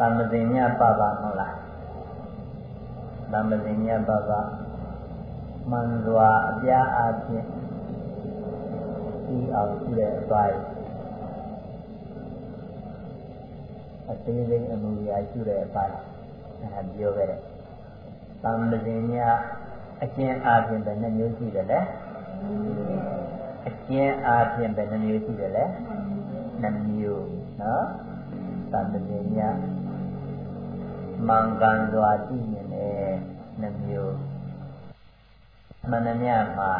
တမ္ပဇင်ညပပမဟုတ်လားတမ္ပဇင်ညပပမှန်စွာအပြားအချင်းဒီအောင်ရှိတဲ့အပိုင်းအသေးစိတ်အမှုရာရှိတဲ့အပိုင်းအဲပြောခဲ့တယ်တမ္ပဇင်ညအကျဉ်းအားဖြင့်ဘယ်နှမျိုးရှိတယ်လဲအကျဉ်းအားဖြင့်ဘယ်နှမျိုးရှိတယ်လဲနှမျိုးနော်တမ္ပဇင်ည မင်္ဂန်စွာကြည့်မြင်တဲ့နှမျိုးမနမြမှာ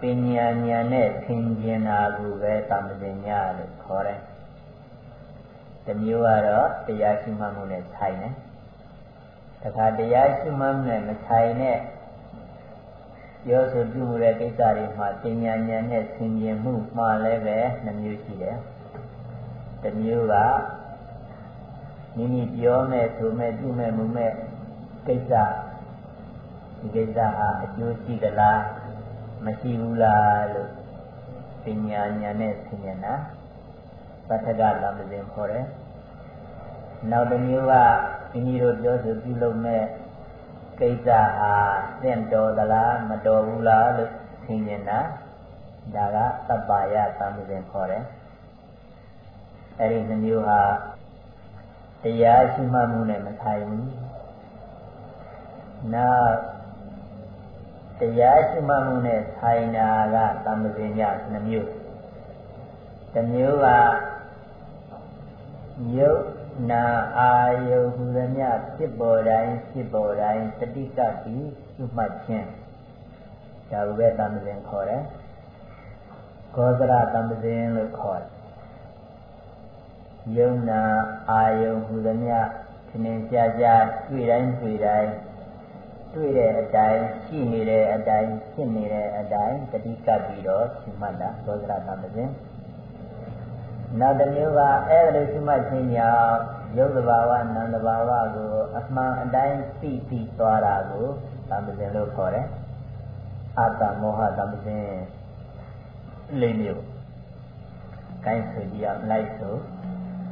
ပညာဉာဏ်နဲ့သင်ကျင်တာကိုပဲတမ္ပဇင်ညလို့ခေါ်တယ်။တစ်မျိုးကတော့တရားရှိမှမှုနဲ့ဆိုင်တယ်။တခါတရားရှိမှမှုနဲ့မဆိုင်တဲ့ပြောဆိုပြုမှုတဲ့ကိစ္စတွေမှာပညာဉာဏ်နဲ့သင်ကျင်မှုမှလည်းပဲနှမျိုးရှိတယ်။တစ်မျိုးက မိမိပြောမဲ့ဆိုမဲ့ပြုမဲ့မှုမဲ့ကိစ္စဒီကိစ္စဟာအကျိုးရှိသလားမရှိဘူးလားလို့ပညာဉာဏ်နဲ့သိမြင်တာပဋ္ဌကလမ်းစဉ်ခေါ်တယ်နောက်တစ်မျိုးကမိမိတို့ပြောဆိုပြုလုပ်မဲ့ကိစ္စဟာသင့်တော်သလားမတော်ဘူးလားလို့သိမြင်တာဒါကသဗ္ဗယသံဃင်ခေါ်တယ်အဲ့ဒီနှမျိုးဟာ တရားရှိမှမှုနဲ့မထိုင်ဘူးနောက်တရားရှိမှမှုနဲ့ထိုင်တာကသံဃင်ညနှမျိုးတစ်မျိုးကယုတ်နာအာယုဟူသမျှဖြစ်ပေါ်တိုင်းဖြစ်ပေါ်တိုင်းတတိကတိရှုမှတ်ခြင်းဒါဘုပဲသံဃင်ခေါ်တယ်ဂောဇရသံဃင်လို့ခေါ်တယ် ယုံနာအာယုံဟူသမျှသင်္င်ကြကြတွေ့တိုင်းတွေ့တိုင်းတွေ့တဲ့အတိုင်းရှိနေတဲ့အတိုင်းဖြစ်နေတဲ့အတိုင်းတတိကပ်ပြီးတော့ရှိမှတ်တာသောဇရသံသင်နောက်တစ်မျိုးကအဲ့ဒါလိုရှိမှတ်ခြင်းကြောင့်ယုတ်တဘာဝနံတဘာဝကိုအမှန်အတိုင်းသိသိသွားတာကိုသံသင်လို့ခေါ်တယ်အတ္တမောဟသံသင်လေးမျိုးကိုင်းဆိုကြည့်အောင်လိုက်ဆို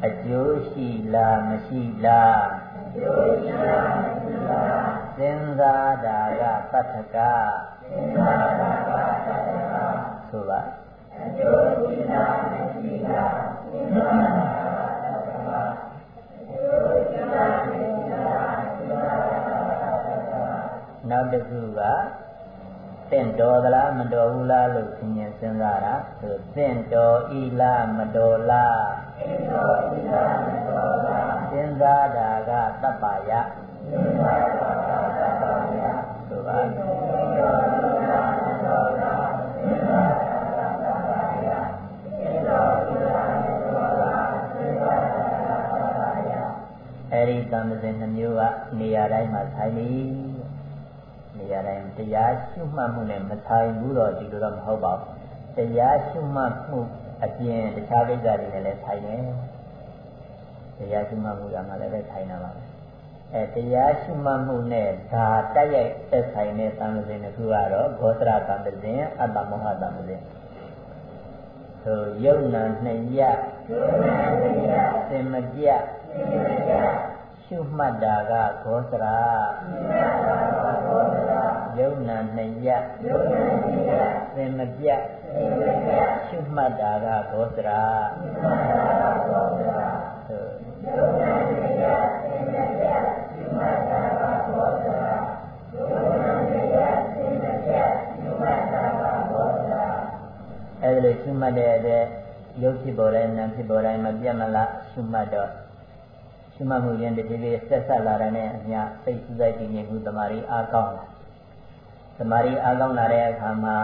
အကျိုးရှိလားမရှိလားအကျိုးရှိလားမရှိလားစဉ်းစားတာကပတ္ထကစဉ်းစားတာကပတ္ထကဆိုပါအကျိုးရှိလားမရှိလားစဉ်းစားတာကပတ္ထကအကျိုးရှိလားမရှိလားစဉ်းစားတာကပတ္ထကနောက်တစ်ခုက တင့်တော်သလားမတော်ဘူးလားလို့သင်ញစဉ်းစားတာဆိုတင့်တော်ဤလားမတော်လားတင့်တော်ဤလားမတော်လားစဉ်းစားတာကတပ္ပါယစဉ်းစားတာကတပ္ပါယဆိုပါတင့်တော်ဤလားမတော်လားစဉ်းစားတာကတပ္ပါယတင့်တော်ဤလားမတော်လားစဉ်းစားတာကတပ္ပါယအဲဒီသံသင်နှမျိုးကနေရာတိုင်းမှာဆိုင်နေ နေရာတိုင်းတရားရှုမှတ်မှုနဲ့မဆိုင်ဘူးတော့ဒီလိုတော့မဟုတ်ပါဘူးတရားရှုမှတ်မှုအပြင်တခြားကိစ္စတွေနဲ့လည်းဆိုင်တယ်တရားရှုမှတ်မှုကမှလည်းပဲဆိုင်တာပါပဲအဲတရားရှုမှတ်မှုနဲ့ဒါတိုက်ရိုက်သက်ဆိုင်တဲ့သံဃာစဉ်တစ်ခုကတော့ဂောသရသံဃာစဉ်အတ္တမောဟသံဃာစဉ်ဆိုယုံနာနှစ်ရယုံနာနှစ်ရသင်မပြသင်မပြရှုမှတ်တာကဂောသရာရှုမှတ်တာကဂောသရာ ယုံနာနှစ်ရယုံနာနှစ်ရသင်မပြသင်မပြရှုမှတ်တာကဂောသရာရှုမှတ်တာကဂောသရာယုံနာနှစ်ရသင်မပြရှုမှတ်တာကဂောသရာယုံနာနှစ်ရသင်မပြရှုမှတ်တာကဂောသရာအဲ့ဒါလိုရှုမှတ်တဲ့အတွက်ရုပ်ဖြစ်ပေါ်တိုင်းနာမ်ဖြစ်ပေါ်တိုင်းမပြတ်မလားရှုမှတ်တော့ရှုမှတ်မှုရင်တည်းတည်းဆက်ဆက်လာတဲ့အမျှစိတ်စူးစိုက်တည်ငြိမ်မှုတမာရီအားကောင်းလာ တမာရီအားကောင်းလာတဲ့အခါမှာ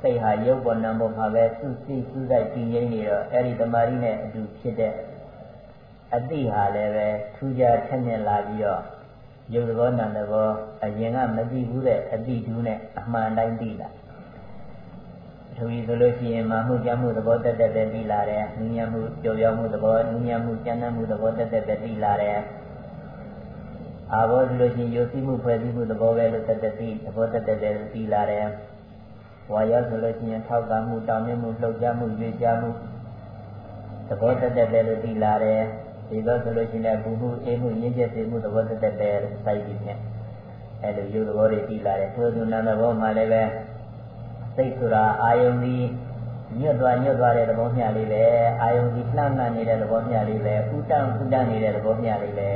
စိတ်ဟာရုပ်ပေါ်နာမ်ပေါ်မှာပဲစူးစီးစူးစိုက်တည်ငြိမ်နေတော့အဲ့ဒီတမာရီနဲ့အတူဖြစ်တဲ့အတိဟာလည်းပဲထူးခြားထက်မြက်လာပြီးတော့ရုပ်သဘောနာမ်သဘောအရင်ကမသိဘူးတဲ့အတိတူးနဲ့အမှန်တိုင်းသိလာထိုဤဆိုလို့ရှိရင်မာမှုကြမှုသဘောတက်တက်ပဲပြီးလာတယ်။နည်းညမှုကြော်ပြောမှုသဘောနည်းညမှုကျမ်းမ်းမှုသဘောတက်တက်ပဲပြီးလာတယ်။ အာဘောဆိုလို့ရှိရင်ယုတ်စီမှုဖွဲ့စည်းမှုသဘောပဲလို့တက်တက်ပြီးသဘောတက်တက်ပဲပြီးလာတယ်။ဝါရောဆိုလို့ရှိရင်ထောက်ကမှုတောင်းမြမှုလှုပ်ရှားမှုရွေ့ရှားမှုသဘောတက်တက်တယ်လို့သိလာတယ်ဒီတော့ဆိုလို့ရှိရင်ဘူမှုအေးမှုရင်းချက်စေမှုသဘောတက်တက်တယ်စိုက်ပြီးမြဲအဲလိုရုပ်သဘောတွေသိလာတယ်ထို့သူနာသဘောမှလည်းပဲစိတ်ဆိုတာအာယုန်ဒီညွတ်သွားညွတ်သွားတဲ့သဘောမျှလေးပဲအာယုန်ဒီလှမ်းလှမ်းနေတဲ့သဘောမျှလေးပဲဥတ္တံဥတ္တနေတဲ့သဘောမျှလေးပဲ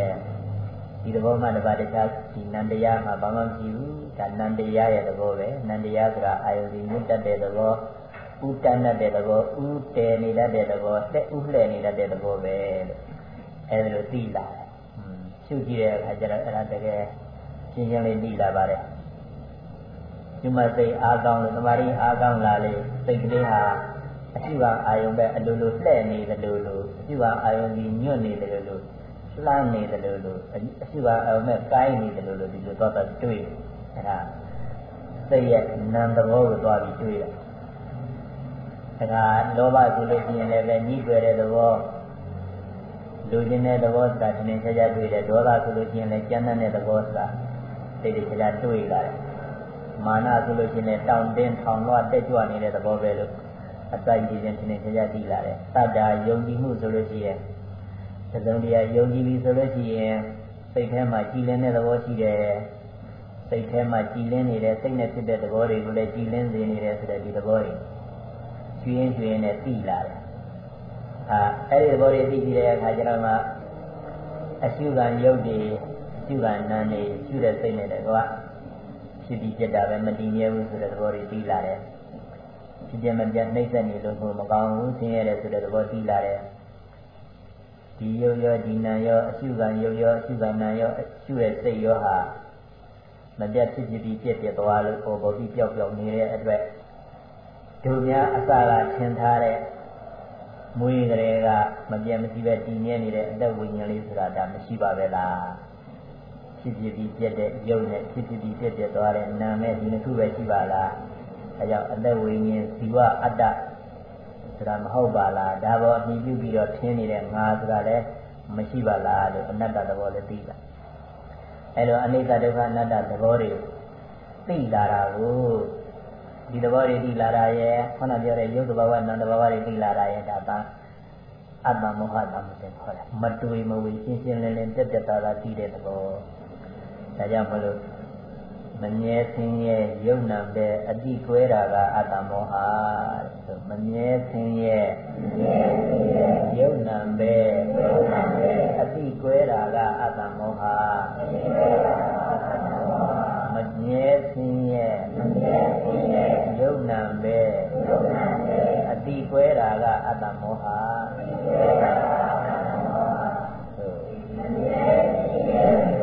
ဒီသဘောမှတပါးတခြားဒီနန္တရားမှာဘာမှမကြည့်ဘူးဒါနန္တရားရဲ့သဘောပဲနန္တရားဆိုတာအာယုန်ဒီညွတ်တတ်တဲ့သဘောဥတန်းတဲ့သဘောဥတည်နေတတ်တဲ့သဘောတက်ဥလှည့်နေတတ်တဲ့သဘောပဲလို့အဲဒီလိုသိလာတယ်ရှုကြည့်တဲ့အခါကျတော့အဲ့ဒါတကယ်ရှင်းရှင်းလေးသိလာပါတယ်ဒီမှာစိတ်အားကောင်းလို့တမာရီအားကောင်းလာလေစိတ်ကလေးဟာအရှိပါအာယုံပဲအလိုလိုလှဲ့နေတယ်လို့လို့အရှိပါအာယုံကြီးညွတ်နေတယ်လို့လှ မ်းနေတယ်လို့လို့အရှိပါအာယုံနဲ့ကိုင်းနေတယ်လို့လို့ဒီလိုတော့တွေ့အဲ့ဒါစိတ်ရဲ့နံသဘောကိုသွားပြီးတွေ့တယ်ဒါကလောဘဆိုလို့ရှိရင်လည်းပဲညှိွယ်တဲ့သဘောလူချင်းတဲ့သဘောစာတင်ချာချာတွေ့တယ်ဒေါသဆိုလို့ရှိရင်လည်းကြမ်းတဲ့သဘောစာတိတ်တိတ်ချာချာတွေ့လာတယ်မာနဆိုလို့ရှိရင်လည်းတောင်းတင်းထောင်လွှတ်တက်ကြွနေတဲ့သဘောပဲလို့အစိုက်ကြည့်ခြင်းတင်ချာချာသိလာတယ်တတ္တာယုံကြည်မှုဆိုလို့ရှိရင် သဒုံတရားယုံကြည်ပြီဆိုလို့ရှိရင်စိတ်ထဲမှာကြည်လင်းတဲ့သဘောရှိတယ်စိတ်ထဲမှာကြည်လင်းနေတဲ့စိတ်နဲ့ဖြစ်တဲ့သဘောတွေကိုလည်းကြည်လင်းစေနေတယ်ဆိုတဲ့ဒီသဘောတွေကျွင်းကျွင်းနဲ့သိလာတယ်အာအဲ့ဒီသဘောတွေသိပြီးတဲ့အခါကျတော့မှအရှုခံယုတ်တွေရှုခံနာနေရှုတဲ့စိတ်နဲ့တကွာဖြစ်ပြီးပြတ်တာပဲမတည်မြဲဘူးဆိုတဲ့သဘောတွေသိလာတယ်ဖြစ်ပြမပြတ်နှိမ့်ဆက်နေလို့မကောင်းဘူးဆင်းရဲတယ်ဆိုတဲ့သဘောသိလာတယ် ဒီယုတ်ရောဒီနာရောအရှုခံယုတ်ရောအရှုခံနာရောအရှုတဲ့စိတ်ရောဟာမပြတ်ဖြစ်ဖြစ်ပြီးပြတ်ပြတ်သွားလို့ပေါ်ပေါ်ပြီးပျောက်ပျောက်နေတဲ့အတွက်ဒုများအစကထင်ထားတဲ့မွေးကလေးကမပြတ်မရှိပဲတည်မြဲနေတဲ့အသက်ဝိညာဉ်လေးဆိုတာဒါမရှိပါပဲလားဖြစ်ဖြစ်ပြီးပြတ်တဲ့ယုံနဲ့ဖြစ်ဖြစ်ပြီးပြတ်ပြတ်သွားတဲ့နာမဲ့ဒီနှစ်ခုပဲရှိပါလားအဲကြောင့်အသက်ဝိညာဉ်ဇီဝအတ္တ ဆိုတာမဟုတ်ပါလားဒါပေါ်အမြင်ပြုပြီးတော့ထင်းနေတဲ့ငါဆိုတာလည်းမရှိပါလားလို့အနတ္တသဘောလည်းသိတာအဲလိုအနိစ္စဒုက္ခအနတ္တသဘောတွေသိလာတာကိုဒီသဘောတွေသိလာတာရဲ့ခုနပြောတဲ့ယုတ်တဘာဝနံတဘာဝတွေသိလာတာရဲ့ဒါကအတ္တမောဟတမတဲ့ခေါ်တယ်မတွေ့မဝေရှင်းရှင်းလင်းလင်းပြတ်ပြတ်သားသားသိတဲ့သဘောဒါကြောင့်မလို့မမြဲဆင်းရဲယုံနာတဲ့အတိကွဲတာကအတ္တမောဟ ဆိုမမြဲဆင်းရဲယုံနာတဲ့အတိကွဲတာကအတ္တမောဟမမြဲဆင်းရဲယုံနာပဲအတိကွဲတာကအတ္တမောဟယော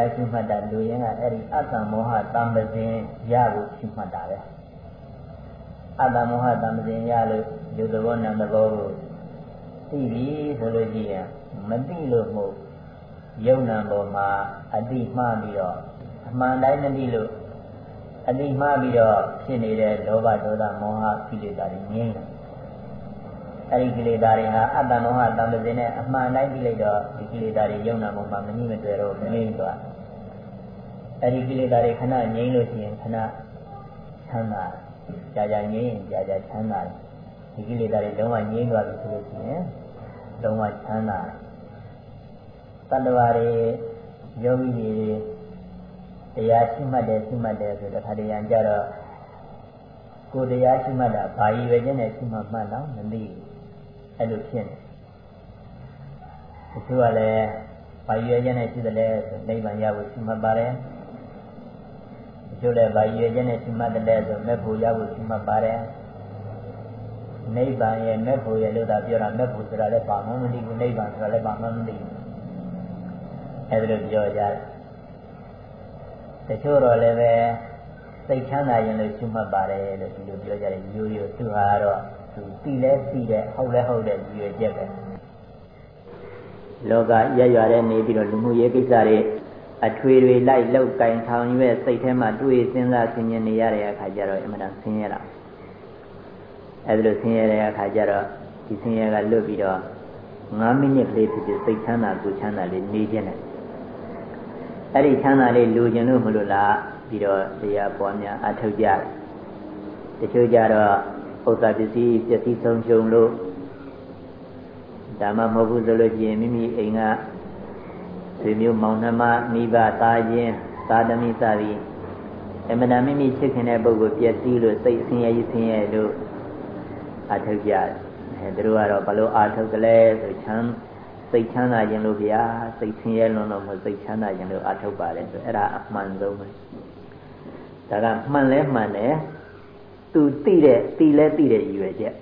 တရားရှိမှတ်တာလူရင်းကအဲ့ဒီအတ္တမောဟတံပဇင်ရဖို့ရှိမှတ်တာပဲအတ္တမောဟတံပဇင်ရလို့လူသဘောနာသဘောကိုသိပြီဆိုလို့ရှိရင်မသိလို့မဟုတ်ယုံနာပေါ်မှာအတိမှားပြီးတော့အမှန်တိုင်းမသိလို့အတိမှားပြီးတော့ဖြစ်နေတဲ့လောဘဒေါသမောဟကိလေသာတွေငြိမ်းတယ်အဲဒီကိလေသာတွေဟာအတ္တမောဟတံပဇင်နဲ့အမှန်တိုင်းပြီးလိုက်တော့ဒီကိလေသာတွေယုံနာပေါ်မှာမငြိမတွေ့တော့ငြိမ်းသွား အဲဒီကိလေသာတွေခဏငြိမ်းလို့ရှိရင်ခဏချမ်းသာကြာကြာငြိမ်းရင်ကြာကြာချမ်းသာတယ်ဒီကိလေသာတွေလုံးဝငြိမ်းသွားပြီဆိုလို့ရှိရင်လုံးဝချမ်းသာတတ္တဝါတွေယောဂီတွေတရားရှိမှတ်တယ်ရှိမှတ်တယ်ဆိုတော့ခါတရံကြတော့ကိုယ်တရားရှိမှတ်တာဘာရည်ရွယ်ချက်နဲ့ရှိမှမှတ်တော့မသိဘူးအဲ့လိုဖြစ်နေတချို့ကလည်းဘာရည်ရွယ်ချက်နဲ့ရှိတယ်လဲဆိုနိဗ္ဗာန်ရဖို့ရှိမှတ်ပါတယ်တ ချို့လည်းဘာရည်ရွယ်ချက်နဲ့ရှိမှတ်တယ်ဆိုမဲ့ဖို့ရဖို့ရှိမှတ်ပါတယ်နိဗ္ဗာန်ရဲ့မဲ့ဖို့ရဲ့လို့သာပြောတာမဲ့ဖို့ဆိုတာလည်းဘာမှမသိဘူးနိဗ္ဗာန်ဆိုတာလည်းဘာမှမသိဘူးအဲ့ဒါလိုပြောကြတယ်တချို့တော့လည်းပဲစိတ်ချမ်းသာရင်လို့ရှုမှတ်ပါတယ်လို့ဒီလိုပြောကြတယ်ရိုးရိုးသူဟာတော့သူသိလဲသိတယ်ဟုတ်လဲဟုတ်တယ်ရည်ရွယ်ချက်ပဲလောကရရွာတဲ့နေပြီးတော့လူမှုရေးကိစ္စတွေ အထွေတွေလိုက်လောက်ကင်ထောင်ရွက်စိတ်ထဲမှာတွေးစဉ်းစားဆင်ခြင်နေရတဲ့အခါကျတော့အမှန်တန်ဆင်းရဲတာအဲဒီလိုဆင်းရဲတဲ့အခါကျတော့ဒီဆင်းရဲကလွတ်ပြီးတော့9မိနစ်လေးဖြစ်ဖြစ်စိတ်ချမ်းသာကိုချမ်းသာလေးနေခြင်းနဲ့အဲ့ဒီချမ်းသာလေးလူကျင်လို့မလို့လားပြီးတော့တရားပွားများအထောက်ကြတယ်တချို့ကြတော့ဥစ္စာပစ္စည်းပစ္စည်းဆုံးရှုံလို့ဒါမှမဟုတ်ဘူးဆိုလို့ရှိရင်မိမိအိမ်က ဆွေမျိုးမောင်နှမမိဘသားချင်းသာသမီစသည်အမှန်တမ်းမိမိချစ်ခင်တဲ့ပုဂ္ဂိုလ်ပျက်စီးလို့စိတ်ဆင်းရဲကြီးဆင်းရဲလို့အထောက်ကြတယ်အဲသူတို့ကတော့ဘလို့အာထုတ်ကလေးဆိုချမ်းစိတ်ချမ်းသာခြင်းလို့ဗျာစိတ်ဆင်းရဲလွန်းလို့မစိတ်ချမ်းသာခြင်းလို့အာထုတ်ပါတယ်ဆိုအဲ့ဒါအမှန်ဆုံးပဲဒါကမှန်လဲမှန်တယ်သူသိတဲ့သိလဲသိတဲ့ရည်ရွယ်ချက်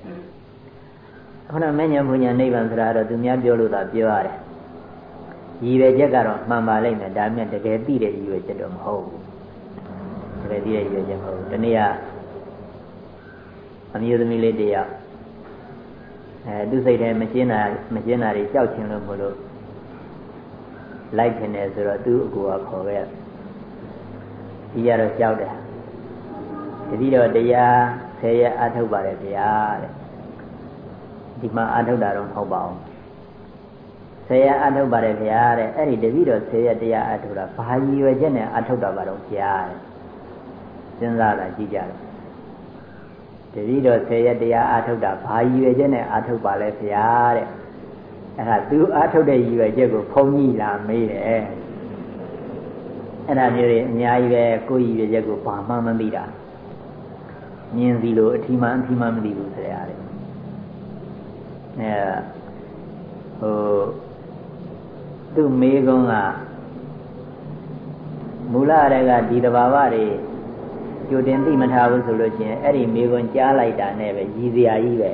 ခုနမဉ္ဇဉ်ဘုညာနိဗ္ဗာန်ဆိုတာတော့သူများပြောလို့သာပြောရတယ် ရည်ရွယ်ချက်ကတော့မှန်ပါလိမ့်မယ်ဒါပေမဲ့တကယ်သိတဲ့ရည်ရွယ်ချက်တော့မဟုတ်ဘူးတကယ်သိတဲ့ရည်ရွယ်ချက်မဟုတ်ဘူးဒီနေ့ကအမျိုးသမီးလေးတယောက်အဲသူစိတ်ထဲမရှင်းတာမရှင်းတာတွေကြောက်ချင်လို့မလို့လိုက်ခင်တယ်ဆိုတော့သူ့အကူကခေါ်ခဲ့ဒီရတော့ကြောက်တယ်တတိတော့တရားဆယ်ရက်အထုတ်ပါတယ်တရားတဲ့ဒီမှာအထုတ်တာတော့မဟုတ်ပါဘူး ဆယ်ရက်အထုတ်ပါတယ်ဗျာတဲ့အဲ့ဒီတတိတော့ဆယ်ရက်တရားအထုတ်တာဘာရည်ရွယ်ချက်နဲ့အထုတ်တာပါတော့ဗျာတဲ့စဉ်းစားတာကြည့်ကြတယ်တတိတော့ဆယ်ရက်တရားအထုတ်တာဘာရည်ရွယ်ချက်နဲ့အထုတ်ပါလဲဗျာတဲ့အဲ့ဒါသူအထုတ်တဲ့ရည်ရွယ်ချက်ကိုဖုံးကြီးလာမေးတယ်အဲ့ဒါမျိုးတွေအများကြီးပဲကိုယ်ရည်ရွယ်ချက်ကိုဘာမှမသိတာမြင်စီလို့အထီးမှအထီးမှမသိဘူးဆိုရတဲ့အဲဟို သူ့မေကုန်းကမူလရကဒီတဘာဝတွေကြိုတင်သိမထားဘူးဆိုလို့ချင်းအဲ့ဒီမေကွန်ကြားလိုက်တာနဲ့ပဲရည်စရာကြီးပဲ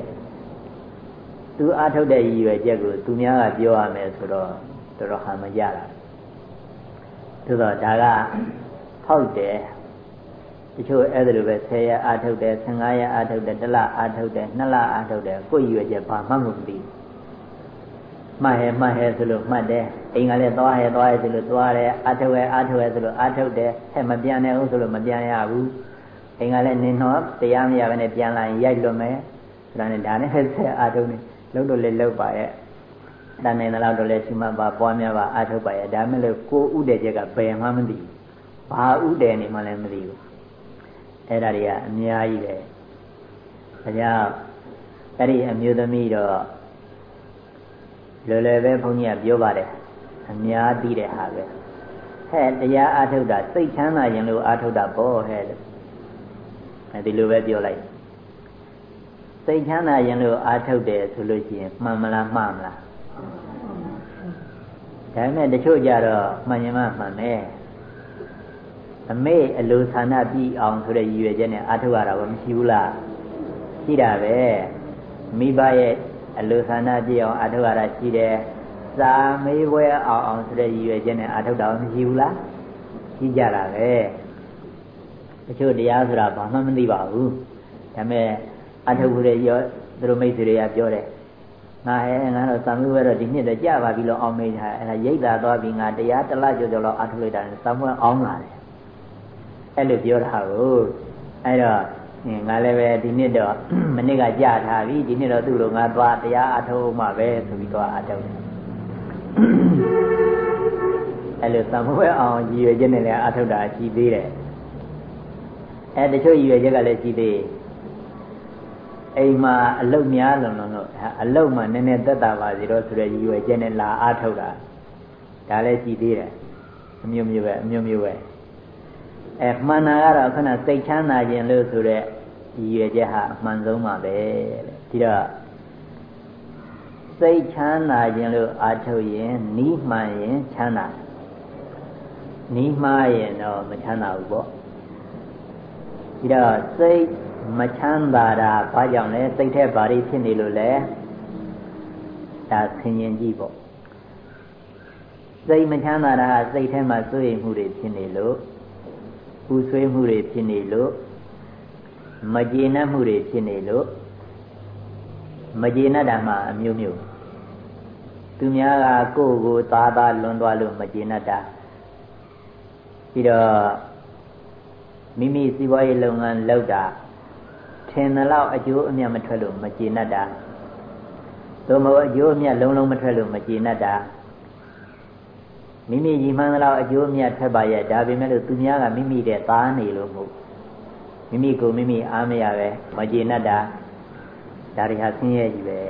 သူအားထုတ်တဲ့ရည်ရွယ်ချက်ကိုသူများကပြောရမယ်ဆိုတော့တော်တော်ဟန်မကြတာသို့တော့ဒါကဖောက်တယ်တချို့အဲ့ဒါလိုပဲ10ရက်အားထုတ်တယ်15ရက်အားထုတ်တယ်1လအားထုတ်တယ်2လအားထုတ်တယ်ကိုယ်ရည်ရွယ်ချက်ဘာမှမသိဘူးမှတ်ဟဲမှတ်ဟဲဆိုလို့မှတ်တယ် အိမ်ကလည်းသွားဟဲသွားဟဲဆိုလို့သွားတယ်အာထုတ်ဟဲအာထုတ်ဟဲဆိုလို့အာထုတ်တယ်ဟဲ့မပြန်နိုင်ဘူးဆိုလို့မပြန်ရဘူးအိမ်ကလည်းနင်တော့တရားမရဘဲနဲ့ပြန်လာရင်ရိုက်လွတ်မယ်ဆိုတာနဲ့ဒါနဲ့ဟဲ့ဆက်အာထုတ်နေလုံးတော့လေလောက်ပါရဲ့တန်နိုင်တဲ့လောက်တော့လေရှိမှပါပွားများပါအာထုတ်ပါရဲ့ဒါမဲ့လို့ကိုဥတဲ့ချက်ကဘယ်မှမသိဘူးဘာဥတဲ့နေမှလည်းမသိဘူးအဲ့ဒါတွေကအများကြီးပဲဒါကြောင့်အဲ့ဒီအမျိုးသမီးတော့လွယ်လွယ်ပဲဘုန်းကြီးကပြောပါတယ် အများသိတဲ့ဟာပဲဟဲ့တရားအာထုတ်တာစိတ်ချမ်းသာရင်လို့အာထုတ်တာပေါ့ဟဲ့လို့အဲဒီလိုပဲပြောလိုက်စိတ်ချမ်းသာရင်လို့အာထုတ်တယ်ဆိုလို့ရှိရင်မှန်မလားမှားမလားဒါပေမဲ့တချို့ကြတော့မှန်ရင်မှမှန်တယ်အမေအလိုဆန္ဒပြည့်အောင်ဆိုတဲ့ရည်ရွယ်ချက်နဲ့အာထုတ်ရတာဘာမရှိဘူးလားရှိတာပဲမိဘရဲ့အလိုဆန္ဒပြည့်အောင်အာထုတ်ရတာရှိတယ် စာမေးပွဲအောင်အောင်ဆိုတဲ့ရည်ရွယ်ချက်နဲ့အာထုတ်တာမရှိဘူးလားရှိကြတာပဲတချို့တရားဆိုတာဘာမှမသိပါဘူးဒါပေမဲ့အာထုတ်ခုတဲ့ရောသူတို့မိတ်ဆွေတွေကပြောတယ်ငါဟဲငါတော့စာမေးပွဲတော့ဒီနှစ်တော့ကြာပါပြီလို့အောင်မေးတာအဲ့ဒါရိတ်တာသွားပြီးငါတရားတစ်လကျော်ကျော်လောက်အာထုတ်လိုက်တာစာမွေးအောင်လာတယ်အဲ့လိုပြောတာကိုအဲ့တော့ငါလည်းပဲဒီနှစ်တော့မနစ်ကကြာထားပြီဒီနှစ်တော့သူ့လိုငါသွားတရားအထုတ်မှပဲဆိုပြီးတော့အထုတ်တယ် အဲ့လိုသံပွဲအောင်ရည်ရွယ်ချက်နဲ့လည်းအထုတ်တာရှိသေးတယ်အဲတချို့ရည်ရွယ်ချက်ကလည်းရှိသေးအိမ်မှာအလုတ်များလုံးလုံးတော့အလုတ်မှာနည်းနည်းသက်တာပါစီတော့ဆိုတဲ့ရည်ရွယ်ချက်နဲ့လာအထုတ်တာဒါလည်းရှိသေးတယ်အမျိုးမျိုးပဲအမျိုးမျိုးပဲအဲမှန်တာကတော့ခဏစိတ်ချမ်းသာခြင်းလို့ဆိုတဲ့ရည်ရွယ်ချက်ဟာအမှန်ဆုံးပါပဲတဲ့ဒီတော့စိတ်ချမ်းသာခြင်းလို့အာထုတ်ရင်နီးမှန်ရင်ချမ်းသာ နီးမှားရင်တော့မချမ်းသာဘူးပေါ့ဒီတော့စိတ်မချမ်းသာတာဘာကြောင့်လဲစိတ်ထဲဘာတွေဖြစ်နေလို့လဲဒါဆင်ရင်ကြည့်ပေါ့စိတ်မချမ်းသာတာဟာစိတ်ထဲမှာစိုးရိမ်မှုတွေဖြစ်နေလို့ပူဆွေးမှုတွေဖြစ်နေလို့မကျေနပ်မှုတွေဖြစ်နေလို့မကျေနပ်တာမှအမျိုးမျိုးသူများကကိုယ့်ကိုသားသားလွန်သွားလို့မကျေနပ်တာ ပြီးတော့မိမိစီးပွားရေးလုပ်ငန်းလုပ်တာထင်သလောက်အကျိုးအမြတ်မထွက်လို့မကျေနပ်တာသို့မဟုတ်အကျိုးအမြတ်လုံးလုံးမထွက်လို့မကျေနပ်တာမိမိကြီးမှန်းသလောက်အကျိုးအမြတ်ထွက်ပါရဲ့ဒါပေမဲ့လို့သူများကမိမိတဲ့သားနေလို့မဟုတ်မိမိကိုမိမိအားမရပဲမကျေနပ်တာဒါတွေဟာဆင်းရဲကြီးပဲ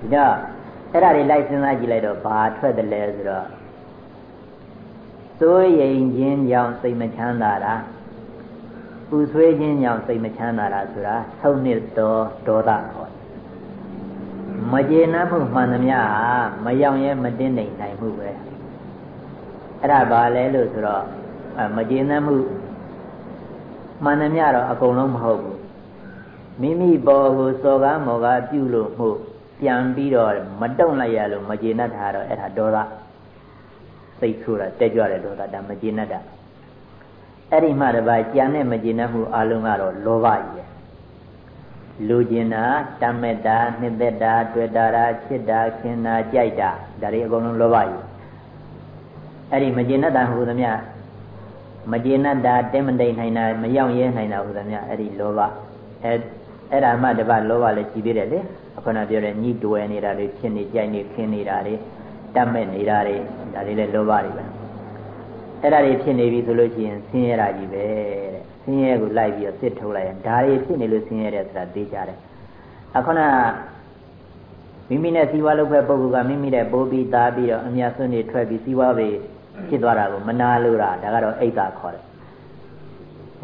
ဒီတော့အဲ့ဒါတွေလိုက်စဉ်းစားကြည့်လိုက်တော့ဘာထွက်တယ်လဲဆိုတော့ စိုးရိမ်ခြင်းကြောင့်စိတ်မချမ်းသာတာပူဆွေးခြင်းကြောင့်စိတ်မချမ်းသာတာဆိုတာသုံးနှစ်တော်ဒေါသခေါ်မကျေနပ်မှုမှန်သမျှဟာမရောက်ရဲမတင်းနိုင်နိုင်မှုပဲအဲ့ဒါဘာလဲလို့ဆိုတော့မကျေနပ်မှုမှန်သမျှတော့အကုန်လုံးမဟုတ်ဘူးမိမိဘောကိုစော်ကားမော်ကားပြုလို့မှုပြန်ပြီးတော့မတုံ့လိုက်ရလို့မကျေနပ်တာတော့အဲ့ဒါဒေါသ စိတ်ဆိုးတာတက်ကြွတဲ့ဒေါသဒါမကျေနပ်တာအဲ့ဒီမှတပါးကြံတဲ့မကျေနပ်မှုအလုံးကတော့လောဘကြီးပဲလူကျင်တာတမက်တာနှစ်သက်တာတွေ့တာတာချစ်တာခင်တာကြိုက်တာဒါတွေအကုန်လုံးလောဘကြီးအဲ့ဒီမကျေနပ်တာဟူသမျှမကျေနပ်တာတင်းမတိန်နိုင်တာမရောက်ရဲနိုင်တာဟူသမျှအဲ့ဒီလောဘအဲအဲ့ဒါမှတပါလောဘလည်းရှိသေးတယ်လေအခုနပြောတဲ့ညှိတွယ်နေတာတွေဖြစ်နေကြိုက်နေခင်းနေတာတွေ တတ်မဲ့နေတာတွေဒါတွေလည်းလောဘတွေပဲအဲ့ဒါတွေဖြစ်နေပြီဆိုလို့ရှိရင်ဆင်းရဲတာကြီးပဲတဲ့ဆင်းရဲကိုလိုက်ပြီးတော့စစ်ထုတ်လိုက်ရင်ဒါတွေဖြစ်နေလို့ဆင်းရဲတယ်ဆိုတာသိကြတယ်အခုနမိမိနဲ့စီးပွားလုပ်ဖက်ပုဂ္ဂိုလ်ကမိမိနဲ့ပိုးပြီးသားပြီးတော့အမြတ်ဆွနေထွက်ပြီးစီးပွားပဲဖြစ်သွားတာကိုမနာလို့တာဒါကတော့အိတ်သာခေါ်တ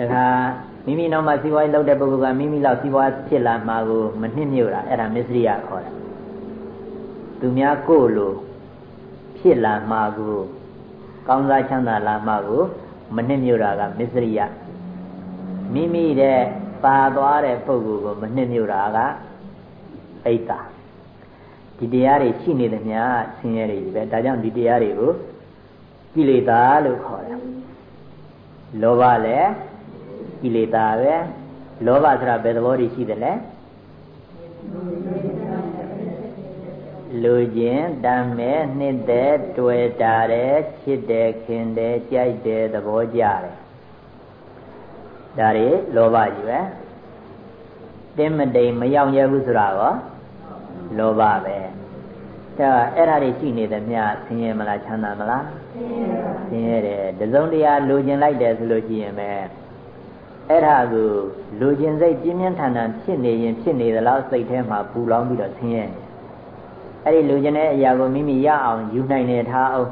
ယ်ဒါကမိမိနောက်မှာစီးပွားရေးလုပ်တဲ့ပုဂ္ဂိုလ်ကမိမိလောက်စီးပွားဖြစ်လာမှာကိုမနှိမ့်မြုပ်တာအဲ့ဒါမစ္စရိယခေါ်တယ်သူများကိုလို ဖြစ်လာမှာကိုကောင်းစားချမ်းသာလာမှာကိုမနှိမ့်မြုပ်တာကမစ္စရိယမိမိတဲ့ပါသွားတဲ့ပုဂ္ဂိုလ်ကိုမနှိမ့်မြုပ်တာကအိတ်တာဒီတရားတွေရှိနေသမျှဆင်းရဲတွေပဲဒါကြောင့်ဒီတရားတွေကိုကိလေသာလို့ခေါ်တယ်လောဘလည်းကိလေသာပဲလောဘဆိုတာဘယ်သဘောတွေရှိသလဲ လူချင်းတမ်းမဲ့နှစ်သက်တွေ့တာတယ်ချစ်တယ်ခင်တယ်ကြိုက်တယ်သဘောကြတယ်ဒါတွေလောဘကြီးပဲတင်းမတိမ်မရောက်ရဘူးဆိုတာရောလောဘပဲဒါအဲ့ဒါတွေရှိနေသမျှဆင်းရဲမလားချမ်းသာမလားဆင်းရဲတယ်တစုံတရာလိုချင်လိုက်တယ်ဆိုလို့ရှိရင်ပဲအဲ့ဒါကိုလူကျင်စိတ်ပြင်းပြင်းထန်ထန်ဖြစ်နေရင်ဖြစ်နေသလားစိတ်ထဲမှာပူလောင်ပြီးတော့ဆင်းရဲနေ အဲ့ဒီလူကျင်တဲ့အရာကိုမိမိရအောင်ယူနိုင်နေထားအောင်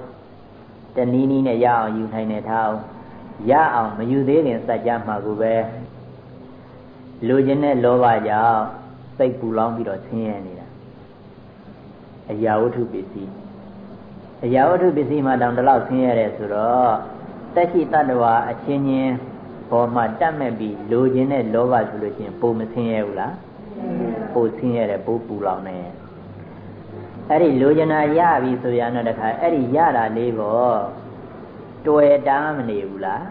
တနည်းနည်းနဲ့ရအောင်ယူနိုင်နေထားအောင်ရအောင်မယူသေးခင်စัจ जा မှာကိုပဲလူကျင်တဲ့လောဘကြောင့်စိတ်ပူလောင်ပြီးတော့ဆင်းရဲနေတာအရာဝတ္ထုပစ္စည်းအရာဝတ္ထုပစ္စည်းမှာတောင်ဒီလောက်ဆင်းရဲတယ်ဆိုတော့တက်ရှိတ attva အချင်းချင်းပေါ်မှာတတ်မဲ့ပြီးလိုချင်တဲ့လောဘဆိုလို့ရှိရင်ပုံမဆင်းရဲဘူးလားပိုဆင်းရဲတယ်ပိုပူလောင်နေ အဲ့ဒီလိုချင်တာရပြီဆိုရတော့တခါအဲ့ဒီရတာလေးပေါ့တွေ့တာမနေဘူးလား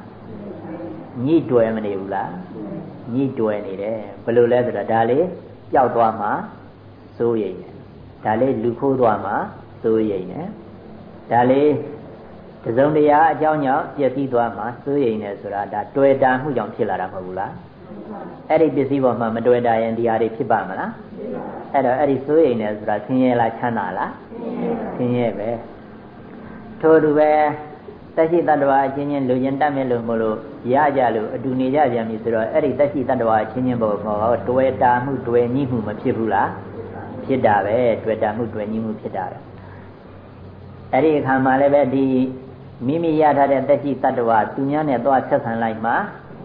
ညှိတွေ့မနေဘူးလားညှိတွေ့နေတယ်ဘယ်လိုလဲဆိုတော့ဒါလေးပျောက်သွားမှစိုးရိမ်တယ်ဒါလေးလူခိုးသွားမှစိုးရိမ်တယ်ဒါလေးတစုံတရာအကြောင်းကြောင့်ပျက်စီးသွားမှစိုးရိမ်နေဆိုတာဒါတွေ့တာမှုကြောင့်ဖြစ်လာတာမဟုတ်ဘူးလား အဲ့ဒီပစ္စည်းပေါ်မှာမတွေ့တာရင်ဒီဟာတွေဖြစ်ပါမလားအဲ့တော့အဲ့ဒီစိုးရိမ်နေဆိုတာဆင်းရဲလားချမ်းသာလားဆင်းရဲပဲထို့တူပဲတက်ရှိတ attva အချင်းချင်းလူရင်တတ်မဲ့လို့မလို့ရကြလို့အတူနေကြပြန်ပြီဆိုတော့အဲ့ဒီတက်ရှိတ attva အချင်းချင်းပေါ်မှာတွေ့တာမှုတွေ့ညှိမှုမဖြစ်ဘူးလားဖြစ်တာပဲတွေ့တာမှုတွေ့ညှိမှုဖြစ်တာပဲအဲ့ဒီအခါမှာလည်းပဲဒီမိမိရထားတဲ့တက်ရှိတ attva သူများနဲ့သွားဆက်ဆံလိုက်မှ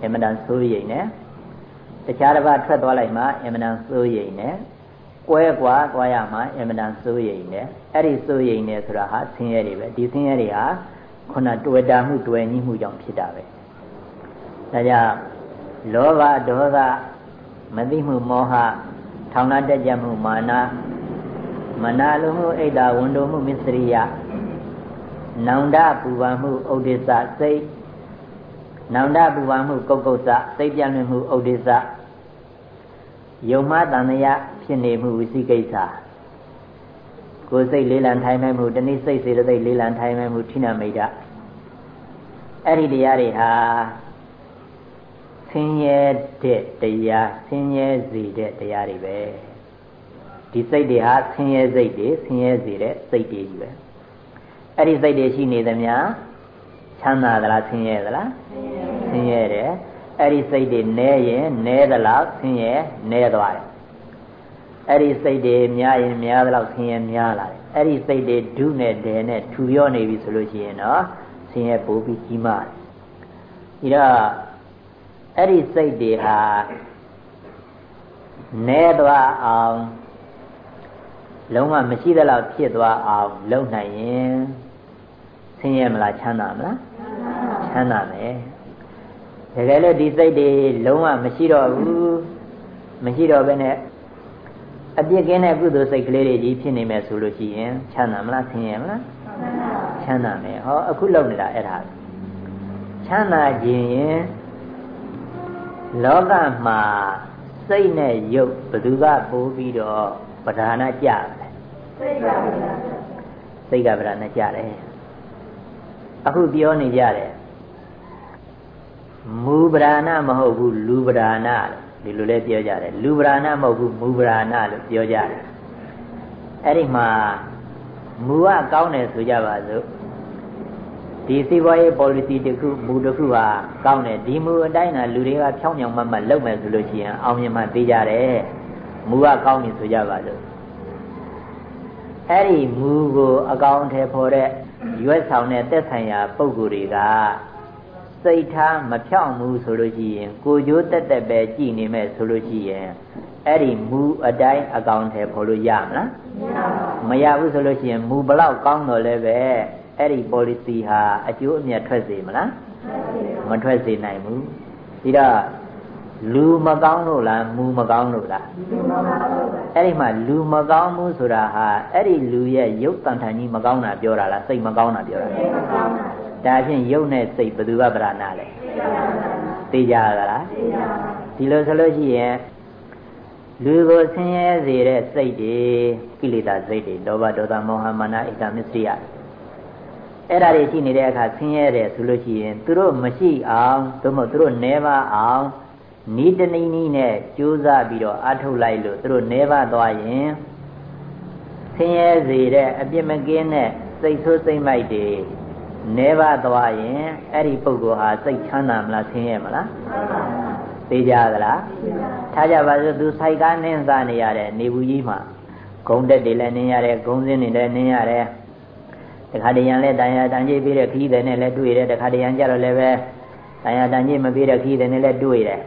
အမှန်တန်ဆိုးရိမ်နေတ ခြားတစ်ပါးထွက်သွားလိုက်မှအမှန်တန်ဆိုးရိမ်နေကွဲကွာကွာရမှအမှန်တန်ဆိုးရိမ်နေအဲ့ဒီဆိုးရိမ်နေဆိုတာဟာဆင်းရဲတွေပဲဒီဆင်းရဲတွေဟာခုနတွေ့တာမှုတွေ့ညှိမှုကြောင့်ဖြစ်တာပဲဒါကြောင့်လောဘဒေါသမသိမှုမောဟထောင်နှတက်ကြမှုမာနမနာလိုမှုအိတ်တာဝန်တိုမှုမစ္စရိယနောင်တပူပန်မှုဥဒိစ္စစိတ် နောင်တပူပန်မှုကုတ်ကုတ်စစိတ်ပြန့်လွင့်မှုဥဒိစ္စယုံမှတန်မြဖြစ်နေမှုဝိသိကိစ္စကိုယ်စိတ်လေးလံထိုင်မဲ့မှုတနည်းစိတ်စေတသိက်လေးလံထိုင်မဲ့မှုထိနာမိတ်အဲ့ဒီတရားတွေဟာဆင်းရဲတဲ့တရားဆင်းရဲစေတဲ့တရားတွေပဲဒီဒီစိတ်တွေဟာဆင်းရဲစိတ်တွေဆင်းရဲစေတဲ့စိတ်တွေကြီးပဲအဲ့ဒီစိတ်တွေရှိနေသမျှ ချမ်းသာသလားဆင်းရဲသလားဆင်းရဲတယ်အဲ့ဒီစိတ်တွေနည်းရင်နည်းသလားဆင်းရဲနည်းသွားတယ်အဲ့ဒီစိတ်တွေများရင်များသလောက်ဆင်းရဲများလာတယ်အဲ့ဒီစိတ်တွေဒုနဲ့ဒယ်နဲ့ထူပြောနေပြီဆိုလို့ရှိရင်တော့ဆင်းရဲပိုပြီးကြီးမားတယ်ဒါတော့အဲ့ဒီစိတ်တွေဟာနဲသွားအောင်လုံးဝမရှိသလောက်ဖြစ်သွားအောင် လုပ်နိုင်ရင်ဆင်းရဲမလားချမ်းသာမလား ချမ်းသာမယ်တကယ်လို့ဒီစိတ်တွေလုံးဝမရှိတော့ဘူးမရှိတော့ဘဲနဲ့အပြစ်ကင်းတဲ့ကုသိုလ်စိတ်ကလေးတွေကြီးဖြစ်နေမယ်ဆိုလို့ရှိရင်ချမ်းသာမလားဆင်းရဲမလားချမ်းသာမယ်ဟောအခုလုပ်နေတာအဲ့ဒါချမ်းသာခြင်းရင်လောကမှာစိတ်နဲ့ရုပ်ဘယ်သူကပိုးပြီးတော့ပဓာနာကြတယ်စိတ်ကပဓာနာစိတ်ကပဓာနာကြတယ်အခုပြောနေကြတယ် မူပဓာနာမဟုတ်ဘူးလူပဓာနာဒီလိုလဲပြောကြတယ်လူပဓာနာမဟုတ်ဘူးမူပဓာနာလို့ပြောကြတယ်အဲ့ဒီမှာမူကကောင်းတယ်ဆိုကြပါစို့ဒီစီးပွားရေး policy တခုမူတခုဟာကောင်းတယ်ဒီမူအတိုင်းကလူတွေကဖြောင်းဖြောင်းမတ်မတ်လုပ်မယ်ဆိုလို့ရှိရင်အောင်မြင်မှသိကြတယ်မူကကောင်းပြီဆိုကြပါစို့အဲ့ဒီမူကိုအကောင်အထည်ဖော်တဲ့ရွက်ဆောင်တဲ့သက်ဆိုင်ရာပုံကိုယ်တွေက စိတ်ထားမဖြောင့်ဘူးဆိုလို့ရှိရင်ကိုကြိုးတက်တက်ပဲကြည်နေမဲ့ဆိုလို့ရှိရင်အဲ့ဒီမူအတိုင်းအကောင်အထည်ဖော်လို့ရမလားမရဘူးဆိုလို့ရှိရင်မူဘလောက်ကောင်းတော့လည်းပဲအဲ့ဒီ policy ဟာအကျိုးအမြတ်ထွက်စေမလားမထွက်စေနိုင်ဘူးဒီတော့လူမကောင်းလို့လားမူမကောင်းလို့လားအဲ့ဒီမှာလူမကောင်းဘူးဆိုတာဟာအဲ့ဒီလူရဲ့ရုပ်တန်ထန်ကြီးမကောင်းတာပြောတာလားစိတ်မကောင်းတာပြောတာလား ဒါဖြင့်ရုပ်နဲ့စိတ်ဘယ်သူကဗရဏလဲသိကြရလားဒီလိုဆိုလို့ရှိရင်လူကိုဆင်းရဲစေတဲ့စိတ်တွေကိလေသာစိတ်တွေလောဘဒေါသမောဟမာနဣဒ္ဓမစ္စရိယအဲ့ဒါတွေရှိနေတဲ့အခါဆင်းရဲတယ်ဆိုလို့ရှိရင်သူတို့မရှိအောင်သို့မဟုတ်သူတို့နှဲပါအောင်နီးတနည်းနည်းနဲ့ကြိုးစားပြီးတော့အထုတ်လိုက်လို့သူတို့နှဲပါသွားရင်ဆင်းရဲစေတဲ့အပြစ်မကင်းတဲ့စိတ်ဆိုးစိတ်မိုက်တွေ နှဲပါသွားရင်အဲ့ဒီပုဂ္ဂိုလ်ဟာစိတ်ချမ်းသာမလားဆင်းရဲမလားသိကြသလားထားကြပါစို့သူစိုက်ကားနင်းစားနေရတဲ့နေဘူးကြီးမှာဂုံတက်တွေလည်းနင်းရတယ်ဂုံစင်းတွေလည်းနင်းရတယ်တခါတရံလဲတန်ရာတန်ကြီးပြီးတဲ့ခီးတဲ့နဲ့လည်းတွေ့တယ်တခါတရံကြတော့လည်းပဲတန်ရာတန်ကြီးမပြီးတဲ့ခီးတဲ့နဲ့လည်းတွေ့တယ်